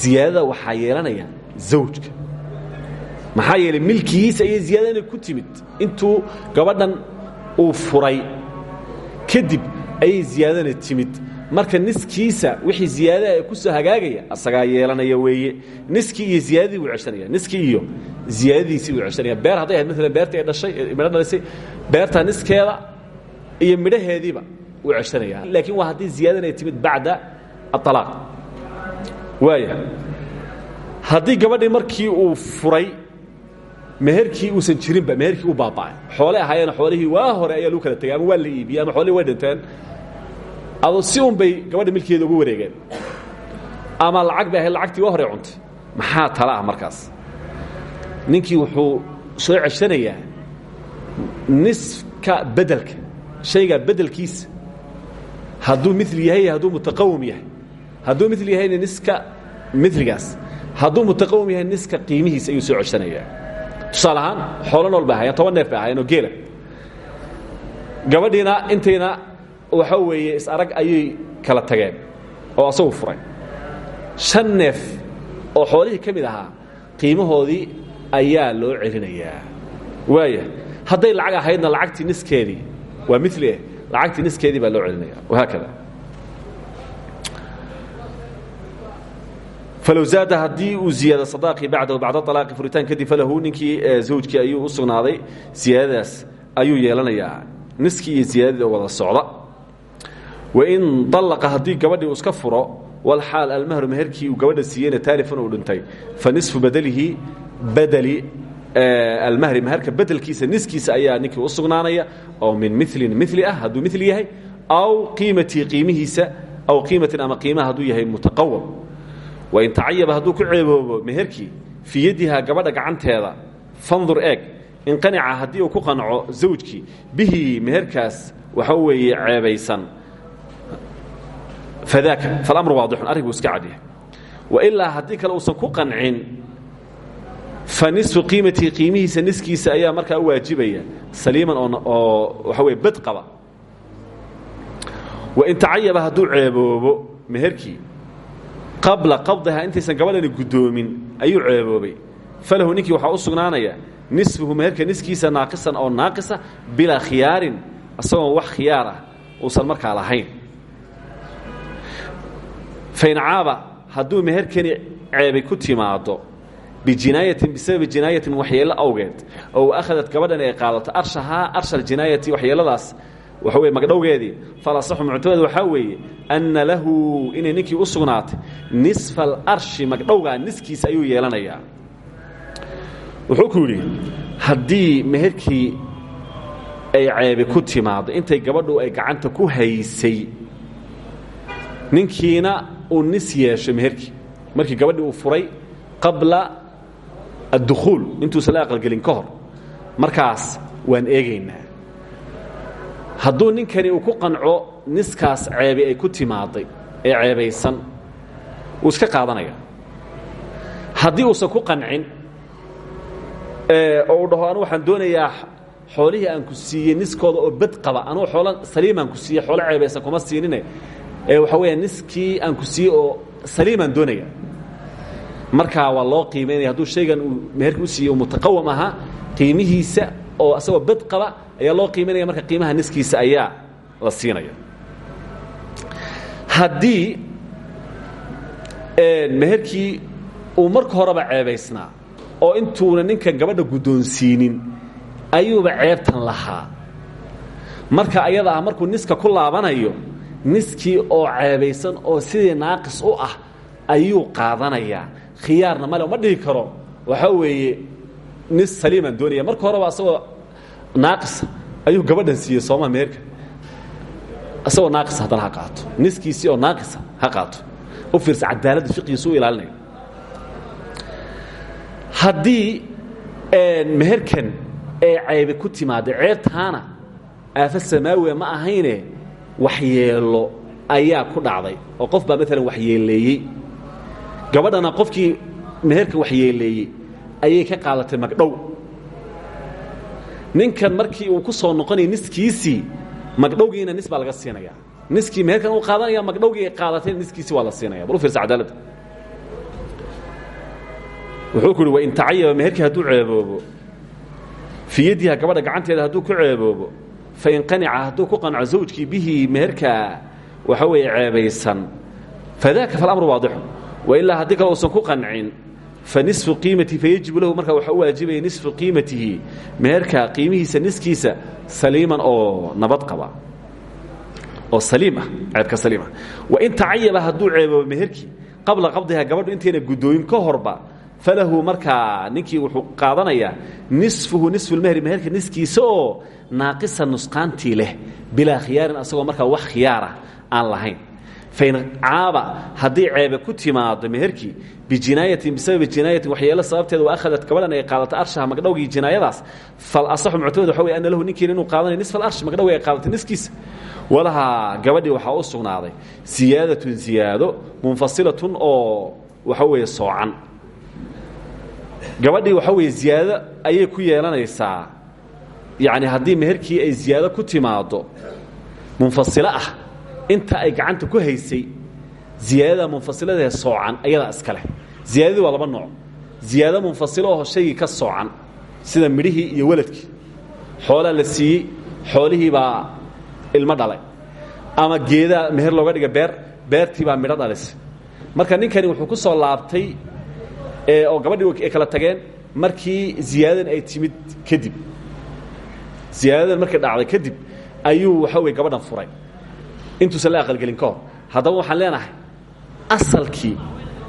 Ziyaadada waxaa yeelanaya zawjka maxaa yeelay milkigiisa ayay ziyaada inay ku timid. Intuu gabadhan uu furay kadib ayay ziyaadana timid. Marka niskiisa wixii ziyaadaha ku soo hagaagaya asagaa yeelanaya weeye. Niskii iyo ziyaadadii buu ceshanaya. Niskii iyo ziyaadadiisii buu ceshanaya. Beer hadday ahayd maalan beertii ay dhashay midho dhalisay beerta niskeeda iyo midhaheediiba wuu ceshanaya. Laakiin waa haddii ziyaadana ay timid bacda aalaaq waaya haddii gabadhii markii uu furay meherkii uusan jirinba meherkii u baaba'ay. Xoole ahaayeen xoolihii waa hore ayaa lagu kala tegay ama waa la iibiyey ama xoolihii way dhinteen. Ado si un bay gabadha milkeeda ugu wareegeen. Ama lacag bay ahayd lacagtii waa horey cuntay. Maxaa tala ah markaas? Ninkii wuxuu soo ceshanayaa niska bedelka shayga bedelkiisa hadduu mil yahay hadduu mutaqawim yahay. Hadduu mil yahayna niska miligaas hadduu mutaqawim yahay niska qiimihiisa ayuu soo ceshanayaa tusaale ahaan xoolo nool bay ahaayeen toban neef bay ahaayeen oo geela. Gabadhiina intayna waxa weeye is arag ayay kala tageen oo asagu furay. Shan neef oo xoolihii ka mid ahaa qiimahoodii ayaa loo celinayaa. Waaya hadday lacag ahaydna lacagtii niskeedii waa mili eh lacagtii niskeedii baa loo celinaya wahaakada falow zaada haddii uu ziyaado sadaaqii bacdahu bacda alaaqi furitaan kadib falahu ninkii zawjkii ayuu u sugnaaday ziyaadadaas ayuu yeelanayaa niskii iyo ziyaadadii oo wada socda wain dallaqa haddii gabadhii uu iska furo walxaal almahru meherkii uu gabadha siiyeyna taalifan uu dhintay fa nisfu badalihi badali almahri meherka bedelkiisa niskiisa ayaa ninkii u sugnaanaya oo min milin mili ah hadduu mili yahay aw qiimatii qiimihiisa aw qiimatin ama qiimaha hadduu yahay mutaqawam wain tacayaba hadduu ku ceeboobo meherkii fii yadiha gabadha gacanteeda fandur eeg in qanica haddii uu ku qanco zawjkii bihi meherkaas waxa weeye ceebaysan. Fadaaka falamru waadixun arrinku iska cadyahay wailaa haddii kale uusan ku qancin fa nisfu qiimatii qiimihiisa niskiisa ayaa waajibaya saliiman oo waxa weye bad qaba. Wain tacayaba hadduu ceeboobo meherkii qabla qabdiha intaysan gabadhani guddoomin ayuu ceeboobay. Falahu ninkii waxaa u sugnaanaya nisfuhu meherka niskiisa naaqisan oo naaqisa bilaa khiyaarin isagoon wax khiyaar ah uusan markaa lahayn. Fain caaba hadduu meherkani ceebay ku timaado bijinaayatin bisababi jinaayatin waxyeello awgeed oo akhadat gabadhani ay qaadato arshahaa arsha aljinaayati waxyeelladaas waxa weye magdhowgeedii falasaxu muctamed waxaa weeye anna lahu inay ninkii u sugnaatay nisfa alarshi magdhowgaa niskiisa ayuu yeelanayaa. Wuxuu ku yidhi haddii meherkii ay ceebi ku timaado intay gabadhu ay gacanta ku haysay ninkiina uu nis yeesho meherkii. Markii gabadhii uu furay qabla addukhuul intuusan la aqalgelin ka hor. Markaas waan eegaynaa hadduu ninkani uu ku qanco niskaas ceebi ay ku timaaday ee ceebaysan wuu iska qaadanaya. Haddii uusan ku qancin oo uu dhaho anu waxaan doonayaa xoolihii aan ku siiyey niskooda oo bad qaba anugu xoolo saliimaan ku siiyey xoolo ceebaysan kuma siinine ee waxaa weya niskii aan ku siiyey oo saliimaan doonaya. Markaa waa loo qiimaynaya hadduu shaygan uu meherka u siiyey uu mutaqawam ahaa qiimihiisa oo asagoo bad qaba ayaa loo qiimaynaya marka qiimaha niskiisa ayaa la siinaya haddii meherkii uu marka horeba ceebaysnaa oo intuuna ninkan gabadha guddoonsiinin ayuuba ceebtan lahaa. Marka ayada ah markuu niska ku laabanayo niskii oo ceebaysan oo sidii naaqis u ah ayuu qaadanayaa. Khiyaarna male ma dhihi karo. Waxaa weeye nis saliimaan doonaya. Marka horeba asagoo naaqisa ayuu gabadhan siiyey sooma meherka isagoo naaqisa haddana ha qaato. Niskiisii oo naaqisa ha qaato. U fiirsa cadaaladda fiqigiisu u ilaalinaya. Haddii meherkan ee ceebe ku timaada ceebtaana aafo samaawiya ma ahayne waxyeelo ayaa ku dhacday. Oo qof baa maalan waxyeeleeyey gabadhana qofkii meherka waxyeeleeyey ayay ka qaadatay magdhow ninkan markii uu ku soo noqonaya niskiisii magdhowgiina nis baa laga siinaya. Niskii meherkan uu qaadanaya magdhowgii ay qaadatay niskiisii waa la siinaya. Bal u fiirsa cadaaladda wuxuu ku uhi wain tacayaba meherkii hadduu ceeboobo fii yadiha gabadha gacanteeda hadduu ku ceeboobo fain qanica hadduu ku qanco zawjkii bihi meherkaa waxa weeye ceebaysan. Fadaaka falamru waadixu. Wailaa haddii kale uusan ku qancin fanisfu qiimatihi fayajibu lahu. Markaa waxaa u waajibaya nisfu qiimatihi meherka qiimihiisa niskiisa saliiman oo nabad qaba. Oo saliim ah ceebka saliim ah. Wain tacayaba hadduu ceeboobo meherkii qabla qabdiha gabadhu intayna guddooyin ka horba falahu markaa ninkii wuxuu qaadanayaa nisfuhu nisfulmehri meherka niskiisa oo naaqisa nusqaantii leh bilaa khiyaarin asagoo markaa fain caaba haddii ceebe ku timaado meherkii bijinaayatin bisababi jinaayatin waxyeelo sababteeda wa ahadat gabadhan ay qaadato arshaha magdhowgii jinaayadaas fal asaxu muctamad waxa wey ana lahu ninkiina inuu qaadanayo nisfa alarsh magdhowgi ay qaadatay niskiisa walahaa gabadhii waxaa u sugnaaday ziyaadatun ziyaado munfasilatun oo waxa weeye soocan gabadhii waxa weeye ziyaado ayay ku yeelanaysaa yacni haddii meherkii ay ziyaado ku timaado munfasilo inta ay gacanta ku haysay ziyaadada munfasiladaee soocan ayadaa iska leh. Ziyaadadii waa laba nooc. Ziyaado munfasilo oo shaygii ka soocan sida midhihii iyo weladkii. Xoolaa la siiyey xoolihii baa ilmo dhalay. Ama geedaa meher looga dhiga beer beertii baa midho dhalisay marka ninkani wuxuu ku soo laabtay oo gabadhii ay kala tageen markii ziyaadadan ay timid kadib. Ziyaadadan markay dhacday kadib ayuu waxa weye gabadhan furay intuusan la aqalgelin ka hor haddaba waxaan leenahay asalkii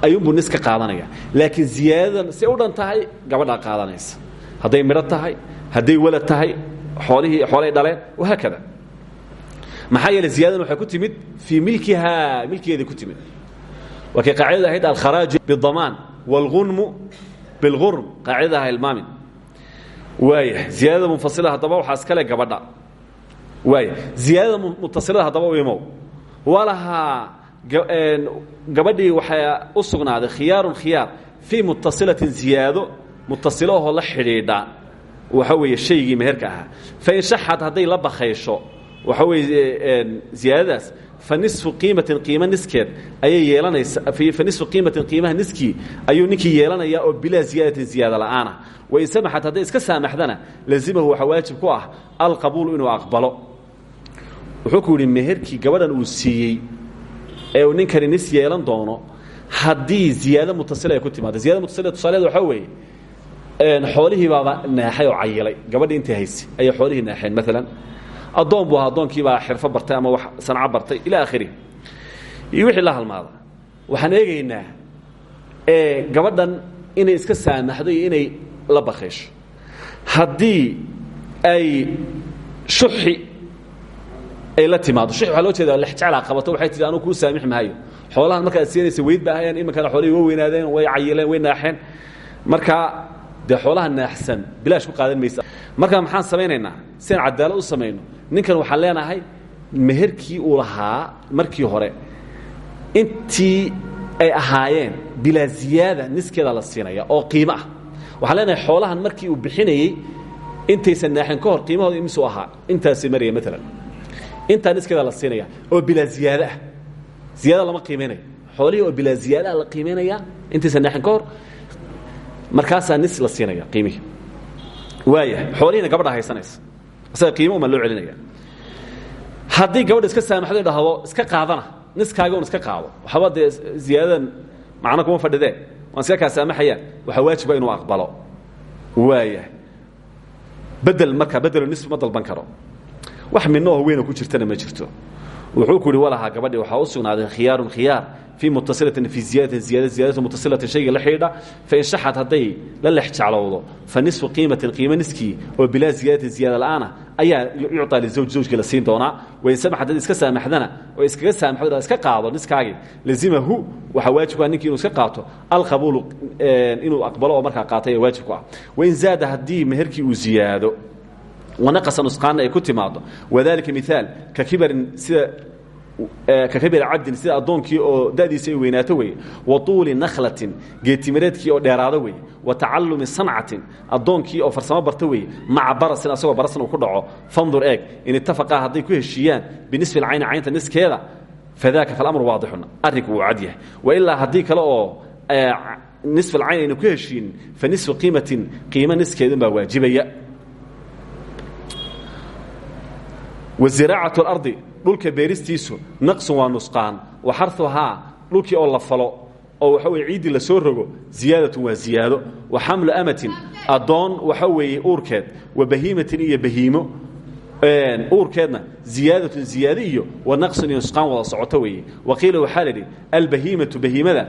ayuunbuu nis ka qaadanaya laakiin ziyaadadan si u dhan tahay gabadhaa qaadanaysa. Hadday midho tahay hadday walad tahay xoolihii xoolay dhaleen wahaakada maxaa yeele ziyadadan waxay ku timid fii milkihaa milkigeeday ku timid. Waa kay qaacidadu ahayd alkharaaju bidamaan wاlgunmu bilgurm qaacidada aha ilmaamin. Waaya ziyaadada munfasila haddaba waxaa iskale gabadha waaya ziyaadada mutasilada haddaba u imow. Walahaa gabadhii waxaa u sugnaaday khiyaarun khiyaar fii mutasilatin ziyaado mutasilahoo la xidhiidha. Waxa weeye shaygii meherka ahaa. Fain shaxad hadday la bakaysho waxa weeye ziyaadadaas fa nisfu qiimatin qiimo niskeed ayay yeelanaysa fa nisfu qiimatin qiimaha niskii ayuu ninkii yeelanayaa oo bilaa ziyaadatin ziyaada la'aana. Wain samaxat hadday iska saamaxdana lazimahu waxaa waajib ku ah alqabuulu inuu aqbalo wuxuu ku yidhi meherkii gabadhan uu siiyey ee uu ninkani nis yeelan doono haddii ziyaado mutasila ay ku timaado ziyada mutasila tusaaleed waxaa weeye xoolihii baaba naaxay oo cayilay. Gabadhii intay haysay ayay xoolihii naaxeen. Maalan addoon buu ahaa addoonkiibaa xirfo bartay ama wax sanco bartay. Ila akhirihi iyo wixii la halmaada waxaan eegaynaa gabadhan inay iska saamaxdo iyo inay la bakaysho haddii ay shuxi ay la timaado. Shuxi waxaa loo jeeda lexjeclaa qabato. Waxay tihi anugu kuu saamix maayo xoolahan markaad siinaysa weyd ba ahayeen iminkana xoolihii way weynaadeen way cayileen way naaxeen. Markaa dee xoolaha naaxsan bilaash ku qaadan maysa. Marka maxaan samaynaynaa si aan cadaalad u samayno ninkan waxaan leenahay meherkii uu lahaa markii hore intii ay ahaayeen bilaa ziyaada niskeeda la siinaya oo qiimo ah. Waxaan leenahay xoolahan markii uu bixinayey intaysan naaxin ka hor qiimahooda imisuu ahaa. Intaasi maraya maalan intaa niskeeda la siinaya oo bilaa ziyaado ah. Ziyaada lama qiimaynayo xoolihii oo bilaa ziyaadaha la qiimaynaya intaysan naaxin ka hor markaasaa nis la siinaya qiimihii waaya xoolihiina gabadha haysanaysa. Isaga qiimo uma loo celinaya. Haddii gabadha iska saamaxdo dhahdo iska qaadana niskaaga un iska qaado. Waxba dee ziyaadadan kuma fadhidee. Waan iska kaa saamaxayaan waxaa waajiba inuu aqbalo. Waaya bedel markaa bedelo nisf ma dalban wax midno oo weyna ku jirtana ma jirto. Wuxuu ku yihi walahaa gabadhi waxaa u sugnaaday khiyaarun khiyaar fii mutasilatin fii ziyadatin ziyada ziyadatu mutasilatin shayga la xidhiidha fain shaxad hadday la lex jeclowdo fa nisfu qiimatin qiimo niskii oo bilaa ziyadatin ziyaada la'aana ayaa yucطaa lizawj zawjkii la siin doonaa. Wain samaxad haddii iska saamaxdana oo iskaga saamaxdo iska qaado niskaagii lazimahu waxaa waajib ku ah ninkii inuu iska qaato alqabuulu inuu aqbalo oo markaa qaatay ee waajib ku ah. Wain zaada haddii meherkii uu ziyaado wanaqasa nusqaanna ay ku timaado wadalika miaal ka kibarin sida ka kabir cabdin sida addoonkii oo da'diisa ay weynaato weye wa tuuli nakhlatin geetimireedkii oo dheeraado weye wa tacallumi sancatin addoonkii oo farsamo barta weye maca barasin asagoo barasan uu ku dhaco. Fandur eeg in itafaqaa hadday ku heshiiyaan binisfi alcayni caynta niskeeda fadaaka falamru waadixun. Arrinku wuu cad yahay. Wailaa haddii kale oo nisf alcayn aynu ku heshiinin fa nisfu qiimatin qiimo niskeedun baa waajibaya waziraacat اlardi dhulka beeristiisu naqsun waa nusqaan. Wa xaruhaa dhulkii oo la falo oo waxa weye ciiddii la soo rogo ziyaadatun waa ziyaado. Wa xamlu amatin addoon waxa weeye uurkeed. Wa bahiimatin iyo bahiimo uurkeedna ziyaadatun ziyaade iyo wa naqsun iyo nusqaan wada socoto weeye. Waqiila waxaa la idhi albahiimatu bahiimada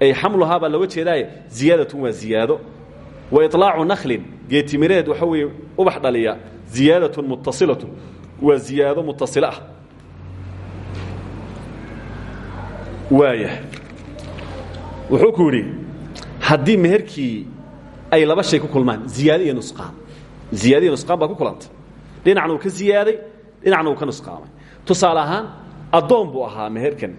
ay xamluhaa baa looga jeedaaye ziyaadatun waa ziyaado. Wa iطlaacu naklin geetimireed waxa weeye ubax dhaliya ziyaadatun muttasilatun waa ziyaado muttasila ah waaya wuxuu ku yidhi haddii meherkii ay laba shay ku kulmaan ziyaade iyo nusqaan ziyaade iyo nusqaan baa ku kulantay dhinacna uu ka ziyaaday dhinacna uu ka nusqaamay tusaale ahaan addoon buu ahaa meherkan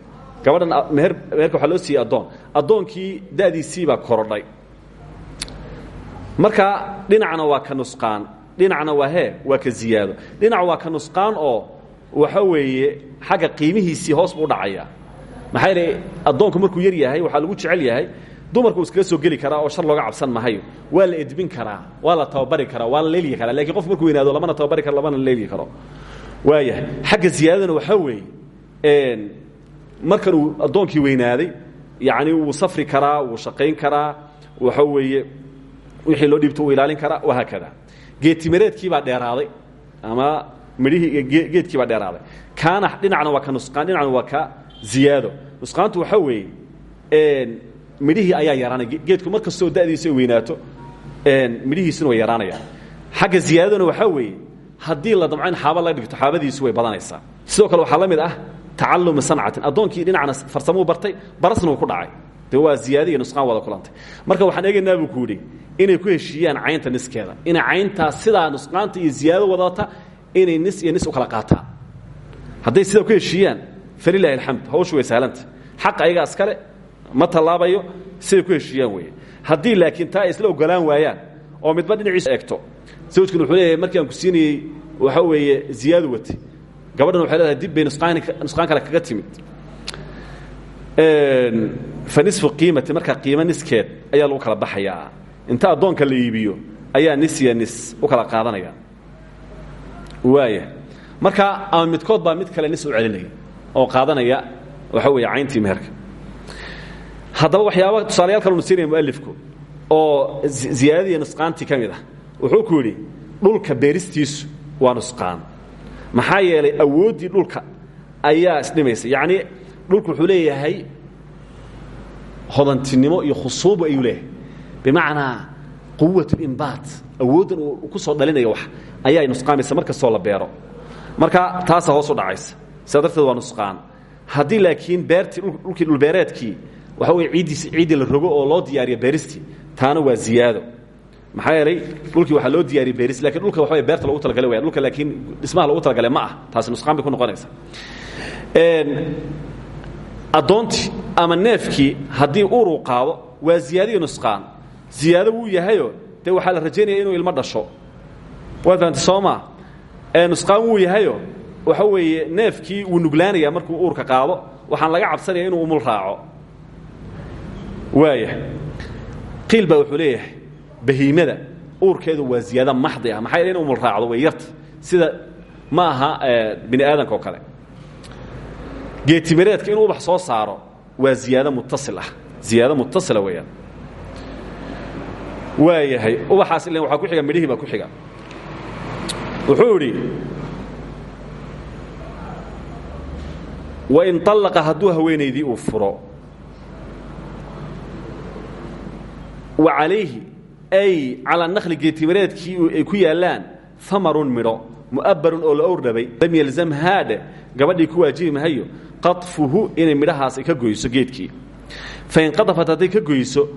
gabadhan meher meherka waxaa loo siiyey addoon addoonkii da'diisii baa korodhay marka dhinacna waa ka nusqaan dhinacna waa hee waa ka ziyaado. Dhinac waa ka nusqaan oo waxa weeye xagga qiimihiisii hoos buu udhacayaa maxaa yeele addoonku markuu yar yahay waxaa lagu jecel yahay dumarku iskaga soo geli karaa oo shar looga cabsan mahayo. Waa la edbin karaa waa la tababari karaa waa la leelyi karaa. Lakiin qof markuu weynaado lamana tababari karo lamana leelyi karo. Waayahay xagga ziyaadadana waxaa weeye markan uu addoonkii weynaaday yacni wuu safri karaa wuu shaqayn karaa waxa weeye wixii loo dhiibto uu ilaalin karaa wahaakada. geetimireedkii baa dheeraaday ama midhihii geedkii baa dheeraaday. Kaana dhinacna waa nusqaan dhinacna waa ka ziyaado. Nusqaantu waxaa weeye midhihii ayaa yaraanaya geedku mar kastoo da'diisa weynaato midhihiisuna way yaraanayaan. Xagga ziyaadadana waxaa weeye haddii la damco in laga dhigto xaabadiisu way badanaysaa. Sidoo kale waxaa la mid ah tacalumi sancatin. Addoonkii dhinacna farsamuu bartay barasna ku dhacay. De waa nusqaan wada kulantay. Marka waxaan eegaynaa buu ku inay ku heshiiyaan caynta niskeeda. Inay cayntaas sidaa nusqaanta iyo ziyaado wadata inay nis iyo nis u kala qaataan hadday sidaa ku heshiiyaan falilahi alxamd hawshu way sahlanta xaq ayaga askale ma tallaabayo siday ku heshiiyaan weeye. Haddii laakiin taa isla ogolaan waayaan oo midba dhinaciisa eegto zawjkan wuxuu leeyahay markii aan ku siinayey waxa weeye ziyaadu watay gabadhan waxay leedahay dib bay nusqaan kale kaga timid. Fa nisfu qiimati markaa qiimo niskeed ayaa lagu kala baxayaa inta addoonka la iibiyo ayaa nis iyo nis u kala qaadanaya. Waaya marka ama midkood baa mid kale nis u celinaya oo qaadanaya waxa weeye cayntii meherka. Haddaba waxyaaba tusaalayaal kalenu siinaya mualifku oo ziyaadadiiyo nusqaantii ka ah wuxuu ku yidhi dhulka beeristiisu waa nusqaan. Maxaa yeelay awooddii dhulka ayaa isdhimaysa yacnii dhulku wuxuu hodantinimo iyo khusuubu ayuu leeyahay bimacnaa quwat imbaat awooddan uu ku soo dhalinaya wax ayaa nusqaamaysa mar kastoo la beero. Marka taasaa hoos u dhacaysa. Sidaa darteed waa nusqaan. Haddii laakiin beertii dhulkii dhulbeereedkii waxa weye ciiddiis ciiddii la rogo oo loo diyaariyo beeristii taana waa ziyaado. Maxaa yeelay dhulkii waxaa loo diyaariyey beeris laakiin dhulka waxa wey beerta logu talagalay waya dhulka laakiin dhismaha logu talagalay ma ah. Taasi nusqaan bay ku noqonaysa. Addoontii ama neefkii haddii uruu qaado waa ziyaadiyo nusqaan ziyaado wuu yahayo dee waxaa la rajaynaya inuu ilmo dhasho. Waa fahamta soo maa nusqaan wuu yahayo waxa weeye neefkii wuu nuglaanaya markuu uurka qaado. Waxaan laga cabsanaya inuu umul raaco. Waaya qiil baa wuxuu leeyahay bahiimada uurkeedu waa ziyaado maxdi ah. Maxaa yeele in umul raacdo way yarta. Sida ma aha bini aadamka oo kale. Geetimireedka inuu ubax soo saaro waa ziyaado muttasil ah. Ziyaado muttasila weeyaan waayahay. Ubaxaas ilan waxaa ku xiga midhihii baa ku xiga. Wuxuu idhi wain allaqa hadduu haweenaydii uu furo wa calayhi ay ala nakli geetimareedkii ay ku yaalaan amarun midho mu'abbarun oo la owrdhabay lam yalzamhaadhe gabadhii ku waajibi mahayo qaطfuhu inay midhahaas ka goyso geedkii. Fain qaطafat hadday ka goyso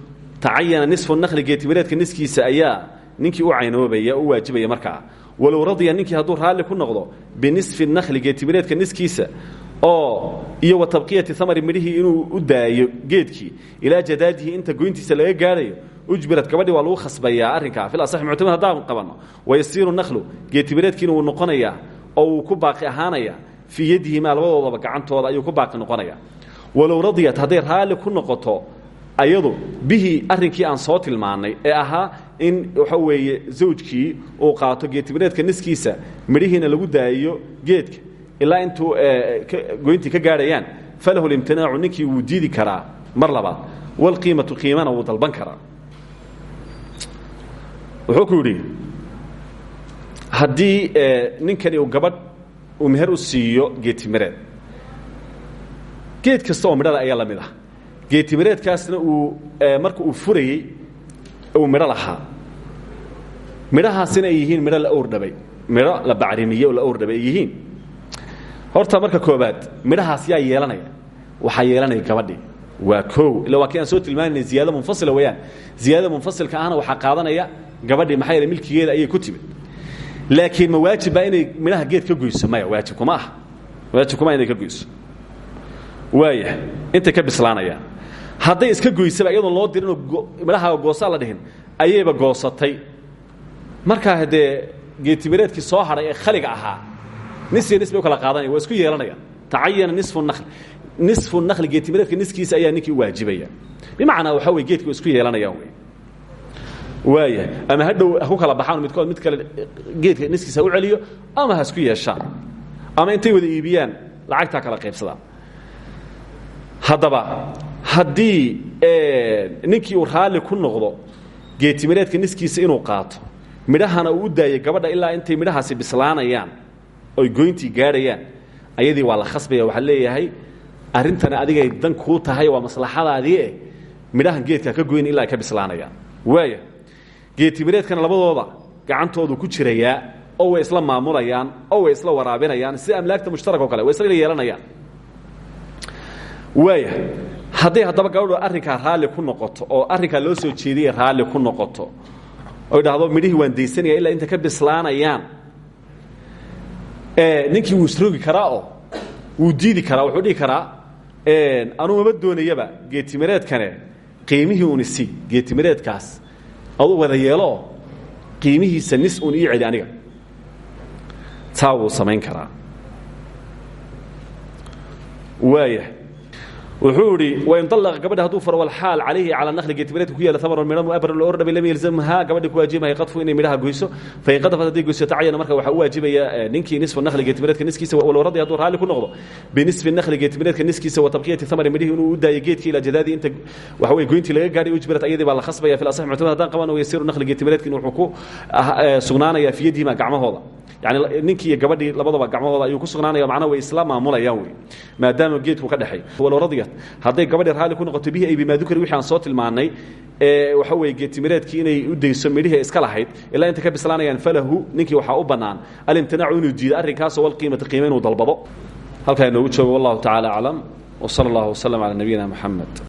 tacayana nisfu nakli geetimireedka niskiisa ayaa ninkii u caynoobaya u waajibaya markaa walow radya ninkii hadduu raalli ku noqdo binisfi nakli geetimireedka niskiisa oo iyo wa tabqiyati amari midhihii inuu u daayo geedkii ilaa jadaadihi inta goyntiisa laga gaadhayo ujbirat gabadhii waa lagu khasbayaa arrinkaa. Fil asaxi muctamid haddaan qabanno wayasiiru naklu geetimireedkiina wuu noqonayaa oo ku baaqi ahaanaya fii yadihimaa labadoodaba gacantooda ayuu ku baaqi noqonaya walow radiyat hadday raalli ku noqoto ayadu bihii arrinkii aan soo tilmaannay ee ahaa in waxa weeye zawjkii uu qaato geetimireedka niskiisa midhihiina lagu daayiyo geedka ilaa intuu goyntii ka gaadhayaan falahu limtinaacu ninkii wuu diidi karaa mar labaad walqiimatu qiimana wuu dalban karaa. Wuxuu ku yidhi haddii ninkani uu gabadh uu meher u siiyo geetimireed geed kasta oo midhada ayaa la mid ah geetimireedkaasna uu marka uu furayey uu midho lahaa. Midhahaasina yihiin midho la owrdhabay midho la bacrimiyey oo la owrdhabay ay yihiin. Horta marka koobaad midhahaas yaa yeelanaya. Waxaa yeelanaya gabadhii waa koow. Illa waa soo tilmaanayna ziyaado munfasila weeyaan. Ziyaadada munfasilka ahna waxaa qaadanaya gabadhii maxaa yeele milkigeeda ayay ku timid. Laakiin ma waajib baa inay midhaha geed ka goyso? Maya waajib kuma ah waajib kuma inay ka goyso. Waaya intay ka bislaanayaan hadday iska goysaba iyadoon loo dirinoo midhaha goosaa la dhihin ayayba goosatay. Markaa dee geetimireedkii soo hadhay ee khaliga ahaa nis iyo nis kala qaadanaya waa isku yeelanayaan tacayana nisfu nakl nisfu nakli geetimireedka niskiisa ayaa ninkii waajibaya. Bimacnaa waxaa wey geedki isku yeelanayaan wey waaya ama hadhow ha ku kala baxaan midkood mid kale geedka niskiisa u celiyo ama ha isku yeeshaan. Ama intay wada iibiyaan lacagtaa kala qaybsadaan. Haddaba haddii ninkii uu raalli ku noqdo geetimireedka niskiisa inuu qaato midhahana uu u gabadha ilaa intay midhahaasi bislaanayaan oy goyntii gaadhayaan ayadii waa la khasbaya waxaa leeyahay arrintani adigay dan kuu tahay waa maslaxadaadii eh midhahan ka goyn ilaa ka bislaanayaan. Waaya geetimireedkana labadooda gacantoodu ku jirayaa oo way isla maamulayaan oo way isla waraabinayaan sida amlaagta mushtarak kale way isla yeelanayaan. Waaya hadday haddaba gabadhu arrinkaa raalli ku noqoto oo arrinkaa loo soo jeediyay raalli ku noqoto oy dhahdo midhihii waan daysanaya ilaa inta ka bislaanayaan ninkii wuu isrogi karaa oo wuu diidi karaa wuxuu dhihi karaa anuu mama doonayaba geetimireedkane qiimihii un isi geetimireedkaas aduu wada yeeloo qiimihiisa nis un ii celi aniga. Taa wuu samayn karaa. Waaya wuxuu idhi wain alaqa gabadha haduu faro walxaal calayhi cala nahli geetimireedka ku yaalla amarun midho muabaran loo ordhabay lam yalzamha gabadhi ku waajibahay qadfu inay midhaha goyso. Fain qadafat hadday goyso tacayana marka waxaa u waajibaya ninkii nisfu nahli geetimireedka niskiisa walow radi hadduu raalli ku noqdo binisfi nahli geetimireedka niskiisa wa tabqiyati thamari midhihi inuu u daayo geedkii ilaa jadaadii inta waxa weye goyntii laga gaadhay ujbirat ayadii baa la khasbaya fi asax muctamad haddaan qaban yasiru nahli geetimireedkin wuxuu ku sugnaanaya fi yadihima gacmahooda yani ninkii iyo gabadhii labadaba gacmahooda ayuu ku sugnaanaya macnaha way isla maamulayaan wey. Maadaama geedku ka dhexay walow radiyat hadday gabadhii raalli ku noqoto bihi ay bimaa dukri wixii aan soo tilmaannay ee waxa weeye geetimireedkii inay u dayso midhihii iska lahayd ilaa inta ka bislaanayaan falahu ninkii waxaa u bannaan alimtinaacu inuu diido arrinkaasoo walqiimata qiime inuu dalbado. Halkaa inoogu joogo wallahu tacaala aclam wsala allahu waslm calaa nabiyina moxamed